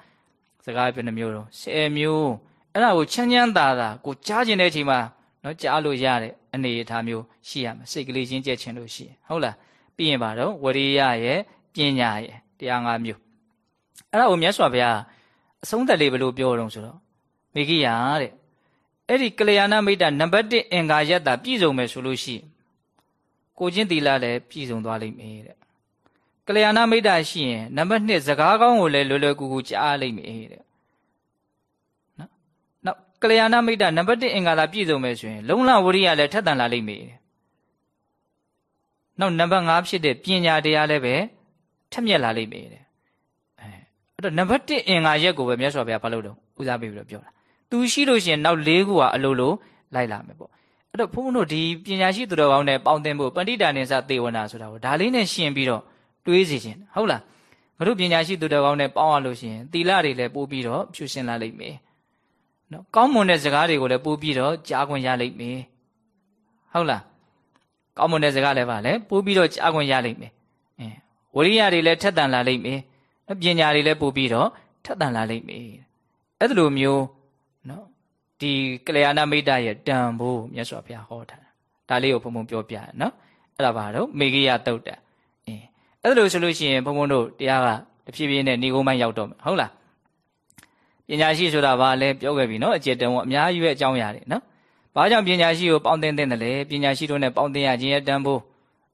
စကားပြနှမျိုးတော့10မျိုးအဲ့ဒါကိုချမ်းချမ်းသာသာကိုကြားကျင်တဲ့အချိန်မှာ နော်ကြားလို့ရတဲ့အနေအထားမျိုးရှိရမယ်စိတ်ကလေးချင်းကျက်ခြင်းလို့ရှိရင်ဟုတ်လားပြီးရင်ပါတော့ဝရိယရဲ့ပညာရဲ့တရား၅မျိုးအဲ့ဒါကိုမြတ်စွာဘုရားအဆုံးသက်လေးဘယ်လိုပြောတော့ဆိုတော့မိဂိယာတဲ့အဲ့ဒီကလျာဏမိတ်တာနံပါတ်1အင်္ဂါယတ္တာပြည့်စုံမယ်ဆိုလို့ရှိရင်ကိုချင်းသီလလည်းပြည့်စုံသွားလိမ့်မယ်တဲ့ကလျာဏမိတ်တာရှိရင်နံပါတ်2စကားကောင်းကိုလည်းလွယ်လွယ်ကူကူကြားလိမ့်မယ်တဲ့နော်နော က်ကလျာဏမိတ်တာနံပါတ်1အင်္ဂါသာပြည့်စုံမယ်ဆိုရင်လုံလဝရိယလည်းထက်သန်လာလိမ့်မယ်နောက်နံပါတ်5ဖြစ်တဲ့ပညာတရားလည်းပဲထက်မြက်လာလိမ့်မယ်တဲ့အဲအဲ့တော့နံပါတ်1အင်္ဂါရက်ကိုပဲမြတ်စွာဘုရားဘာလို့တော့ဦးစားပေးပြီးတော့ပြောတာသူရှိလို့ရှိရင်နောက်၄ခုကအလိုလိုလိုက်လာမယ်ပေါ့အဲ့တော့ဘုန်းဘုန်းတို့ဒီပညာရှိသူတော်ကောင်းနဲ့ပေါင်းသင်းဖို့ပဏိတာနိစ္စသေဝနာဆိုတာကိုဒါလေးနဲ့ရှင်းပြီးတော့တွေးစီခြင်းဟုတ်လားငါတို့ပညာရှိသူတော်ကောင်းနဲ့ပေါင်းရလို့ရှိရင်သီလတွေလည်းပို့ပြီးတော့ဖြူရှင်လာလိမ့်မယ် နော်ကောင်းမွန်တဲ့စကားတွေကိုလည်းပို့ပြီးတော့ကြားခွင့်ရလိမ့်မယ်ဟုတ်လားကောင်းမွန်တဲ့စကားလည်းပါလေပို့ပြီးတော့ကြားခွင့်ရလိမ့်မယ်အင်းဝရိယတွေလည်းထက်သန်လာလိမ့်မယ်ပညာတွေလည်းပို့ပြီးတော့ထက်သန်လာလိမ့်မယ်အဲ့ဒီလိုမျိုးနော်ဒီကလျာဏမိတ်တရဲ့တန်ဖို့မြတ်စွာဘုရားဟောထားတာဒါလေးကိုဘုံဘုံပြောပြရနော်အဲ့ဒါပါတော့မေဂိယတုတ်တအင်းအဲ့လိုဆိုလို့ရှိရင်ဘုံဘုံတို့တရားကတဖြည်းဖြည်းနဲ့ဏီကုန်းပိုင်းရောက်တော့မယ်ဟုတ်လား ပညာရှိဆိုတာဘာလဲပြောခဲ့ပြီနော်အကျေတန်ဝအများကြီးပဲအကြောင်းအရာတွေနော်ဘာကြောင့်ပညာရှိကိုပေါင်းသင်းသင့်တယ်လဲပညာရှိတို့နဲ့ပေါင်းသင်းရခြင်းရဲ့တန်ဖို့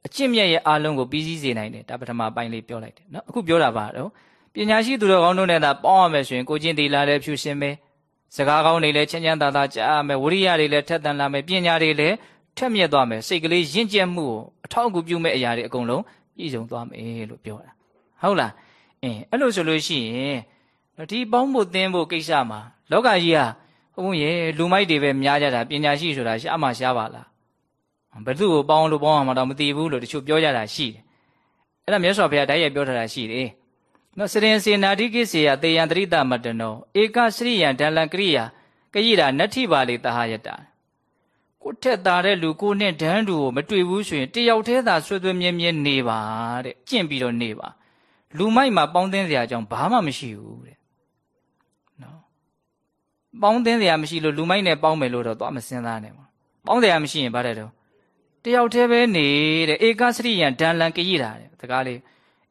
အကျင့်မြတ်ရဲ့အားလုံးကိုပြီးစည်းစေနိုင်တယ်ဒါပထမပိုင်းလေးပြောလိုက်တယ်နော်အခုပြောတာပါတော့ပညာရှိသူတော်ကောင်းတို့နဲ့သာပေါင်းရမယ်ဆိုရင်ကိုချင်းတီလာတဲ့ဖြူရှင်ပဲစကားကောင်းတွေလည်းချမ်းချမ်းသာသာကြားရမယ်ဝရိယတွေလည်းထက်သန်လာမယ်ပညာတွေလည်းထက်မြက်သွားမယ်စိတ်ကလေးရင့်ကျက်မှုကိုအထောက်အကူပြုမဲ့အရာတွေအကုန်လုံးပြည့်စုံသွားမယ်လို့ပြောတာဟုတ်လားအင်းအဲ့လိုဆိုလို့ရှိရင် ဒီပေါင်းဖို့သင်ဖို့ကိစ္စမှာလောကကြီးဟာဘုန်းကြီးလူမိုက်တွေပဲများကြတာပညာရှိဆိုတာရှားမှရှားပါလားဘယ်သူ့ကိုပေါင်းလို့ပေါင်းအောင်မတော့မသိဘူးလို့တချို့ပြောကြတာရှိတယ်အဲ့ဒါမြတ်စွာဘုရားတိုက်ရိုက်ပြောထားတာရှိတယ်နော်စရင်စေနာတိကိစေယတေယံတရိတမတနောဧကစရိယံဒလံကရိယာကရိတာနတ္ထိပါလေတဟယတာကိုထက်သားတဲ့လူကိုနဲ့ဒန်းတူကိုမတွေ့ဘူးဆိုရင်တယောက်တည်းသာဆွေးသွေးမြဲမြဲနေပါတဲ့ကျင့်ပြီးတော့နေပါလူမိုက်မှာပေါင်းသင်းစရာအကြောင်းဘာမှမရှိဘူးတဲ့နော် ပေါင်းသင်းစရာမရှိလို့လူမိုက်နဲ့ပေါင်းမယ်လို့တော့သွားမစင်သားနဲ့ပါပေါင်းတယ်မရှိရင်ဗါတဲ့တော့တယောက်တည်းပဲနေတဲ့ဧကစရိယံဒန်လန်ကြည်တာတဲ့တကားလေး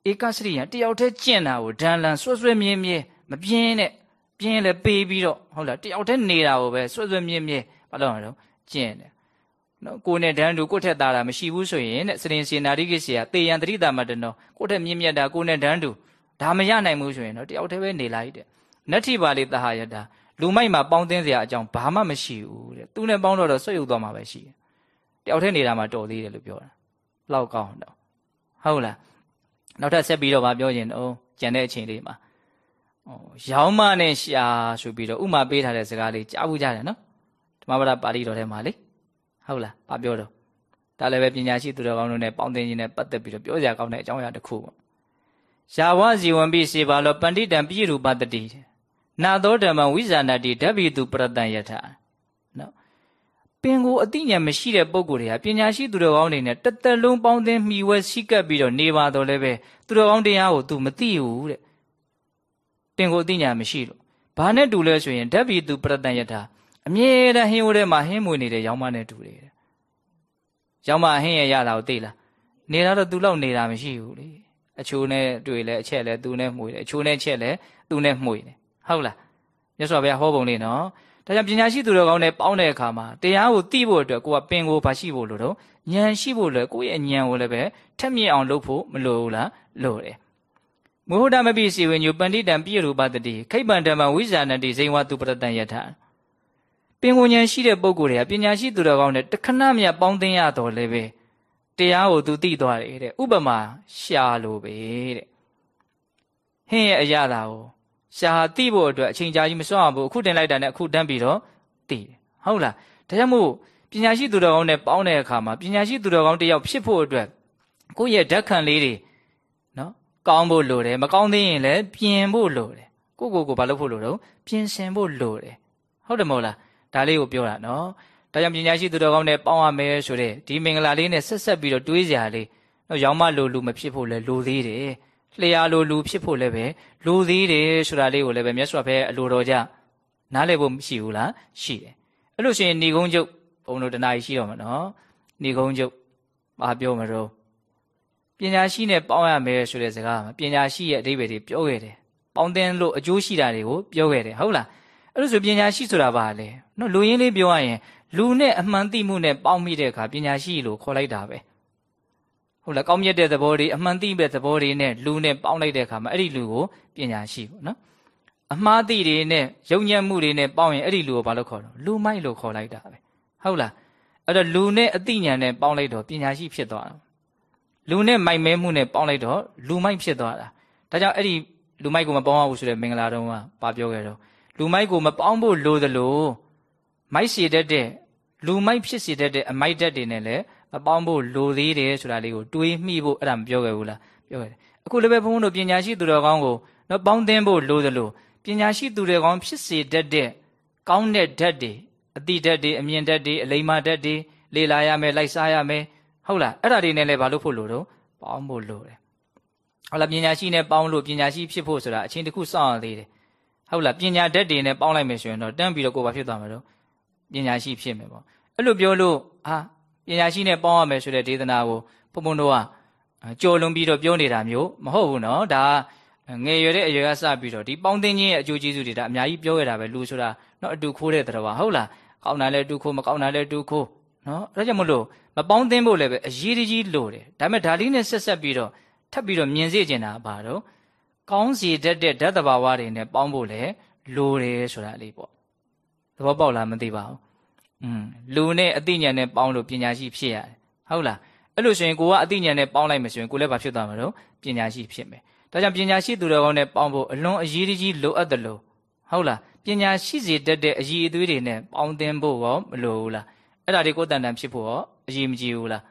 ဧကစရိယံတယောက်တည်းကျင့်တာကိုဒန်လန်ဆွဆွဲမြင်းမြဲမပြင်းနဲ့ပြင်းလဲပေးပြီးတော့ဟုတ်လားတယောက်တည်းနေတာကိုပဲဆွဆွဲမြင်းမြဲဘာလို့လဲတော့ကျင့်တယ်နော်ကိုနဲ့ဒန်းတူကိုထက်သားတာမရှိဘူးဆိုရင်တဲ့စရင်စေနာရိကိစီယတေယံတရိတာမတနောကိုထက်မြင့်မြတ်တာကိုနဲ့ဒန်းတူဒါမရနိုင်ဘူးဆိုရင်တော့တယောက်တည်းပဲနေလိုက်တဲ့နတ္ထိပါလိတဟယတာ လူမိုက်မှာပေါင်းသိစရာအကြောင်းဘာမှမရှိဘူးတဲ့သူနဲ့ပေါင်းတော့တော့ဆွတ်ယုတ်သွားမှာပဲရှိတယ်တယောက်တည်းနေတာမှတော်သေးတယ်လို့ပြောတာလောက်ကောင်းတော့ဟုတ်လားနောက်ထပ်ဆက်ပြီးတော့ဗာပြောရင်တော့ကျန်တဲ့အချိန်လေးမှာဟောရောင်းမနဲ့ရှာဆိုပြီးတော့ဥမာပေးထားတဲ့စကားလေးကြားဘူးကြတယ်နော်ဓမ္မပဒပါဠိတော်ထဲမှာလေဟုတ်လားဘာပြောတော့ဒါလည်းပဲပညာရှိသူတော်ကောင်းတို့နဲ့ပေါင်းသင်းခြင်းနဲ့ပတ်သက်ပြီးတော့ပြောစရာကောင်းတဲ့အကြောင်းအရာတစ်ခုပေါ့ယာဝဇီဝံပိစေပါလောပန္တိတံပိရုပတတိ နာသောဓမ္မဝိဇာဏတိဓဗ္ဗိတုပရတန်ယထာနော်ပင်ကိုအတိညာမရှိတဲ့ပုံကိုယ်တွေကပညာရှိသူတော်ကောင်းတွေနဲ့တသက်လုံးပေါင်းသင်းမှီဝဲစိကပ်ပြီးတော့နေပါတော့လည်းပဲသူတော်ကောင်းတရားကို तू မသိဘူးတဲ့ပင်ကိုအတိညာမရှိလို့ဘာနဲ့တူလဲဆိုရင်ဓဗ္ဗိတုပရတန်ယထာအမြဲတမ်းဟင်းဝဲထဲမှာဟင်းမွေနေတဲ့ရောင်းမနဲ့တူတယ်ရောင်းမဟင်းရရတာကိုသိလားနေတာတော့ तू လောက်နေတာမရှိဘူးလေအချိုးနဲ့တွေ့လဲအချက်လဲ तू နဲ့မှုတယ်အချိုးနဲ့ချက်လဲ तू နဲ့မှုတယ် ဟုတ်လားမြတ်စွာဘုရားဟောပုံလေးနော်ဒါကြောင့်ပညာရှိသူတော်ကောင်းနဲ့ပေါင်းတဲ့အခါမှာတရားကိုသိဖို့အတွက်ကိုကပင်ကိုဘာရှိဖို့လို့တော့ဉာဏ်ရှိဖို့လဲကိုယ့်ရဲ့ဉာဏ်ကိုလည်းပဲထက်မြင့်အောင်လုပ်ဖို့မလိုဘူးလားလိုတယ်မုဟဒမပိစီဝိညုပန္တိတံပြည့်ရူပတတိခိဗ္ဗံဓမ္မဝိဇာဏတိဇိဝတုပရတံယထာပင်ကိုဉာဏ်ရှိတဲ့ပုဂ္ဂိုလ်တွေကပညာရှိသူတော်ကောင်းနဲ့တခဏမြတ်ပေါင်းသိရတော်လည်းပဲတရားကိုသူသိသွားတယ်တဲ့ဥပမာရှာလိုပဲတဲ့ဟင်းရဲ့အရာသာကို ရှာသိဖို့အတွက်အချိန်ကြာကြီးမစွန့်အောင်ဘူးအခုတင်လိုက်တာနဲ့အခုတန်းပြီးတော့သိတယ်ဟုတ်လားဒါကြောင့်မို့ပညာရှိသူတော်ကောင်းနဲ့ပေါင်းတဲ့အခါမှာပညာရှိသူတော်ကောင်းတယောက်ဖြစ်ဖို့အတွက်ကိုယ့်ရဲ့ဓာတ်ခံလေးတွေနော်ကောင်းဖို့လိုတယ်မကောင်းသေးရင်လည်းပြင်ဖို့လိုတယ်ကိုကိုကိုဘာလုပ်ဖို့လိုတော့ပြင်ဆင်ဖို့လိုတယ်ဟုတ်တယ်မဟုတ်လားဒါလေးကိုပြောတာနော်ဒါကြောင့်ပညာရှိသူတော်ကောင်းနဲ့ပေါင်းရမယ်ဆိုတဲ့ဒီမင်္ဂလာလေးနဲ့ဆက်ဆက်ပြီးတော့တွေးစရာလေးတော့ရောင်းမလိုလူမဖြစ်ဖို့လဲလိုသေးတယ် လျှာလိုလူဖြစ်ဖို့လည်းပဲလိုသေးတယ်ဆိုတာလေးကိုလည်းပဲမြတ်စွာဘုရားအလိုတော်ကြနားလည်ဖို့မရှိဘူးလားရှိတယ်အဲ့လို့ရှိရင်ဏီကုန်းကျုပ်ဘုံတို့တနားရှိတော့မှာနော်ဏီကုန်းကျုပ်ဘာပြောမလို့ပညာရှိနဲ့ပေါင်းရမယ်ဆိုတဲ့စကားမှာပညာရှိရဲ့အဓိပ္ပာယ်တွေပြောခဲ့တယ်ပေါင်းတင်လို့အကျိုးရှိတာတွေကိုပြောခဲ့တယ်ဟုတ်လားအဲ့လို့ဆိုပညာရှိဆိုတာဘာလဲနော်လူရင်းလေးပြောရရင်လူနဲ့အမှန်သိမှုနဲ့ပေါင်းမိတဲ့အခါပညာရှိလို့ခေါ်လိုက်တာပဲ ဟုတ်လားကောင်းမြတ်တဲ့သဘောတွေအမှန်သိတဲ့သဘောတွေနဲ့လူနဲ့ပေါင်းလိုက်တဲ့အခါမှာအဲ့ဒီလူကိုပညာရှိပေါ့နော်အမှားသိတွေနဲ့ယုံညံ့မှုတွေနဲ့ပေါင်းရင်အဲ့ဒီလူကိုဘာလို့ခေါ်တော့လူမိုက်လို့ခေါ်လိုက်တာပဲဟုတ်လားအဲ့တော့လူနဲ့အသိဉာဏ်နဲ့ပေါင်းလိုက်တော့ပညာရှိဖြစ်သွားတာလူနဲ့မိုက်မဲမှုနဲ့ပေါင်းလိုက်တော့လူမိုက်ဖြစ်သွားတာဒါကြောင့်အဲ့ဒီလူမိုက်ကိုမပေါင်းရဘူးဆိုတဲ့မင်္ဂလာတုံးကဘာပြောခဲ့တော့လူမိုက်ကိုမပေါင်းဖို့လိုသလိုမိုက်စီတတ်တဲ့လူမိုက်ဖြစ်စီတတ်တဲ့အမိုက်တက်တွေနဲ့လည်း မပေါင်းဖို့လိုသေးတယ်ဆိုတာလေးကိုတွေးမိဖို့အဲ့ဒါမပြောခဲ့ဘူးလားပြောခဲ့တယ်အခုလည်းပဲဘုန်းဘုန်းတို့ပညာရှိသူတော်ကောင်းကိုတော့ပေါင်းသင်းဖို့လိုသလိုပညာရှိသူတော်ကောင်းဖြစ်စေတတ်တဲ့ကောင်းတဲ့ဓာတ်တွေအတိဓာတ်တွေအမြင်ဓာတ်တွေအလိမ္မာဓာတ်တွေလေ့လာရမယ်လိုက်စားရမယ်ဟုတ်လားအဲ့ဒါတွေနဲ့လည်းဘာလို့ဖို့လိုတော့ပေါင်းဖို့လိုတယ်ဟုတ်လားပညာရှိနဲ့ပေါင်းလို့ပညာရှိဖြစ်ဖို့ဆိုတာအချင်းတစ်ခုစောင့်ရသေးတယ်ဟုတ်လားပညာဓာတ်တွေနဲ့ပေါင်းလိုက်မယ်ဆိုရင်တော့တန်းပြီးတော့ကိုယ်ဘာဖြစ်သွားမှာတော့ပညာရှိဖြစ်မယ်ပေါ့အဲ့လိုပြောလို့ဟာ ပညာရှိနဲ့ပေါင်းရမယ်ဆိုတဲ့ဒေသနာကိုဘုံဘုံတို့ကကြော်လွန်ပြီးတော့ပြောနေတာမျိုးမဟုတ်ဘူးနော်ဒါငယ်ရွယ်တဲ့အရွယ်ကစပြီးတော့ဒီပေါင်းသိခြင်းရဲ့အကျိုးကျေးဇူးတွေဒါအများကြီးပြောခဲ့တာပဲလူဆိုတာနော်အတူခိုးတဲ့တော်ပါဟုတ်လားကောင်းတာလည်းတူခိုးမကောင်းတာလည်းတူခိုးနော်အဲဒါကြောင့်မလို့မပေါင်းသိဖို့လည်းပဲအရေးတကြီးလိုတယ်ဒါပေမဲ့ဒါလေးနဲ့ဆက်ဆက်ပြီးတော့ထပ်ပြီးတော့မြင်စေချင်တာဘာတော့ကောင်းစီတတ်တဲ့ဓာတ်တဘာဝတွေနဲ့ပေါင်းဖို့လည်းလိုတယ်ဆိုတာလေးပေါ့သဘောပေါက်လားမသိပါဘူးอืม လူနဲ့အသိဉာဏ်နဲ့ပေါင်းလို့ပညာရှိဖြစ်ရတယ်ဟုတ်လားအဲ့လိုဆိုရင်ကိုကအသိဉာဏ်နဲ့ပေါင်းလိုက်မယ်ဆိုရင်ကိုလည်းဘာဖြစ်သွားမှာတော့ပညာရှိဖြစ်မယ်ဒါကြောင့်ပညာရှိသူတော်ကောင်းနဲ့ပေါင်းဖို့အလွန်အရေးကြီးလိုအပ်တယ်လို့ဟုတ်လားပညာရှိစေတတ်တဲ့အည်အသွေးတွေနဲ့ပေါင်းသင်းဖို့ရောမလိုဘူးလားအဲ့ဒါတွေကိုတန်တန်ဖြစ်ဖို့ရောအရေးမကြီးဘူးလား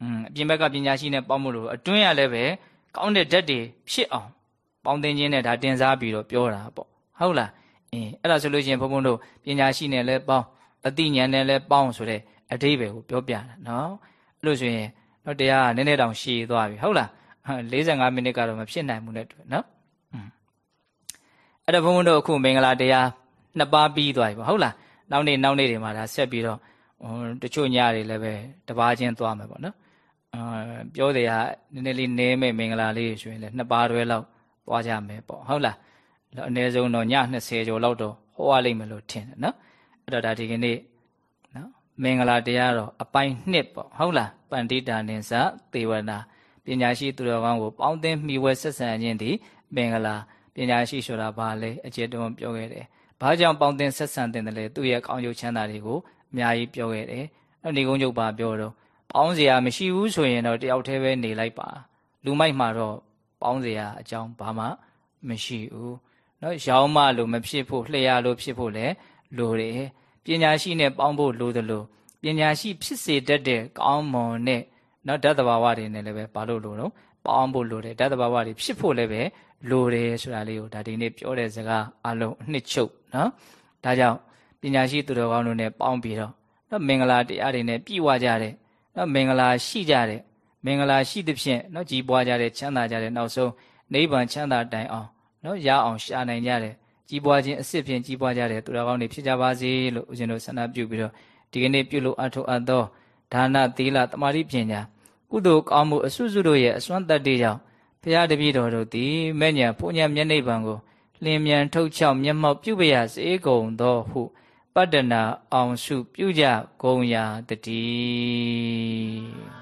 อืมအပြင်ဘက်ကပညာရှိနဲ့ပေါင်းဖို့လို့အတွင်းရလည်းပဲကောင်းတဲ့ဓာတ်တွေဖြစ်အောင်ပေါင်းသင်းခြင်းနဲ့ဒါတင်စားပြီးတော့ပြောတာပေါ့ဟုတ်လားအင်းအဲ့ဒါဆိုလို့ရှိရင်ဘုန်းဘုန်းတို့ပညာရှိနဲ့လည်းပေါင်း အတိညာနဲ့လည်းပေါင်းဆိုတဲ့အဓိပ္ပာယ်ကိုပြောပြတာနော်အဲ့လိုဆိုရင်တော့တရားကနည်းနည်းတောင်ရှည်သွားပြီဟုတ်လား45မိနစ်ကတော့မဖြစ်နိုင်ဘူးနဲ့တွေ့နော်အဲ့တော့ဘုန်းဘုန်းတို့အခုမင်္ဂလာတရားနှစ်ပါးပြီးသွားပြီပေါ့ဟုတ်လားနောက်နေ့နောက်နေ့တွေမှာဒါဆက်ပြီးတော့ဩတချို့ညတွေလည်းပဲတပါးချင်းသွားမယ်ပေါ့နော်အာပြောတယ်ဟာနည်းနည်းလေးနည်းမဲ့မင်္ဂလာလေးဆိုရင်လည်းနှစ်ပါးတွဲလောက်သွားကြမယ်ပေါ့ဟုတ်လားအနည်းဆုံးတော့ည20ကျော်လောက်တော့ဟောရလိမ့်မယ်လို့ထင်တယ်နော်အဲ့ တော့ဒါဒီကနေ့နော်မင်္ဂလာတရားတော့အပိုင်းနှစ်ပေါ့ဟုတ်လားပန္တိတာနိသသေဝနာပညာရှိသူတော်ကောင်းကိုပေါင်းသင်းမိဝဲဆက်ဆံခြင်းသည်မင်္ဂလာပညာရှိဆိုတာဘာလဲအကျေတုံးပြောခဲ့တယ်။ဘာကြောင့်ပေါင်းသင်းဆက်ဆံတဲ့လဲသူ့ရဲ့ကောင်းကျိုးချမ်းသာတွေကိုအများကြီးပြောခဲ့တယ်။အဲ့ဒီကုန်းချုပ်ပါပြောတော့ပေါင်းစရာမရှိဘူးဆိုရင်တော့တယောက်တည်းပဲနေလိုက်ပါ။လူမိုက်မှာတော့ပေါင်းစရာအကြောင်းဘာမှမရှိဘူး။နော်ရောင်းမလို့မဖြစ်ဖို့လှည့်ရလို့ဖြစ်ဖို့လည်းလိုတယ်။ ပညာရှိနဲ့ပေါင်းဖို့လိုသလိုပညာရှိဖြစ်စေတတ်တဲ့ကောင်းမွန်တဲ့နော်ဓာတ်တဘာဝတွေနဲ့လည်းပဲဘာလို့လို့တော့ပေါင်းဖို့လိုတယ်ဓာတ်တဘာဝတွေဖြစ်ဖို့လည်းပဲလိုတယ်ဆိုတာလေးကိုဒါဒီနေ့ပြောတဲ့စကားအလုံးအနှစ်ချုပ်နော်ဒါကြောင့်ပညာရှိသူတော်ကောင်းတို့နဲ့ပေါင်းပြီးတော့နော်မင်္ဂလာတရားတွေနဲ့ပြည့်ဝကြတဲ့နော်မင်္ဂလာရှိကြတဲ့မင်္ဂလာရှိသဖြင့်နော်ကြည်ပွားကြတဲ့ချမ်းသာကြတဲ့နောက်ဆုံးနိဗ္ဗာန်ချမ်းသာတိုင်အောင်နော်ရအောင်ရှာနိုင်ကြတဲ့ ကြီးပွားခြင်းအစ်စ်ဖြင့်ကြီးပွားကြတဲ့သူတော်ကောင်းတွေဖြစ်ကြပါစေလို့ဦးဇင်းတို့ဆန္ဒပြုပြီးတော့ဒီကနေ့ပြုလို့အထောက်အပ်သောဒါနသီလတမာတိပညာကုသိုလ်ကောင်းမှုအစွတ်စွတ်တို့ရဲ့အစွမ်းတတ္တိကြောင့်ဖရာတပည့်တော်တို့သည်မဲ့ညာဘုညာမျက်နှိပ်ပံကိုလင်းမြန်ထုတ်ချောက်မျက်မှောက်ပြုပရစေကုန်သောဟုပတ္တနာအောင်စုပြုကြကုန်ရာတည်း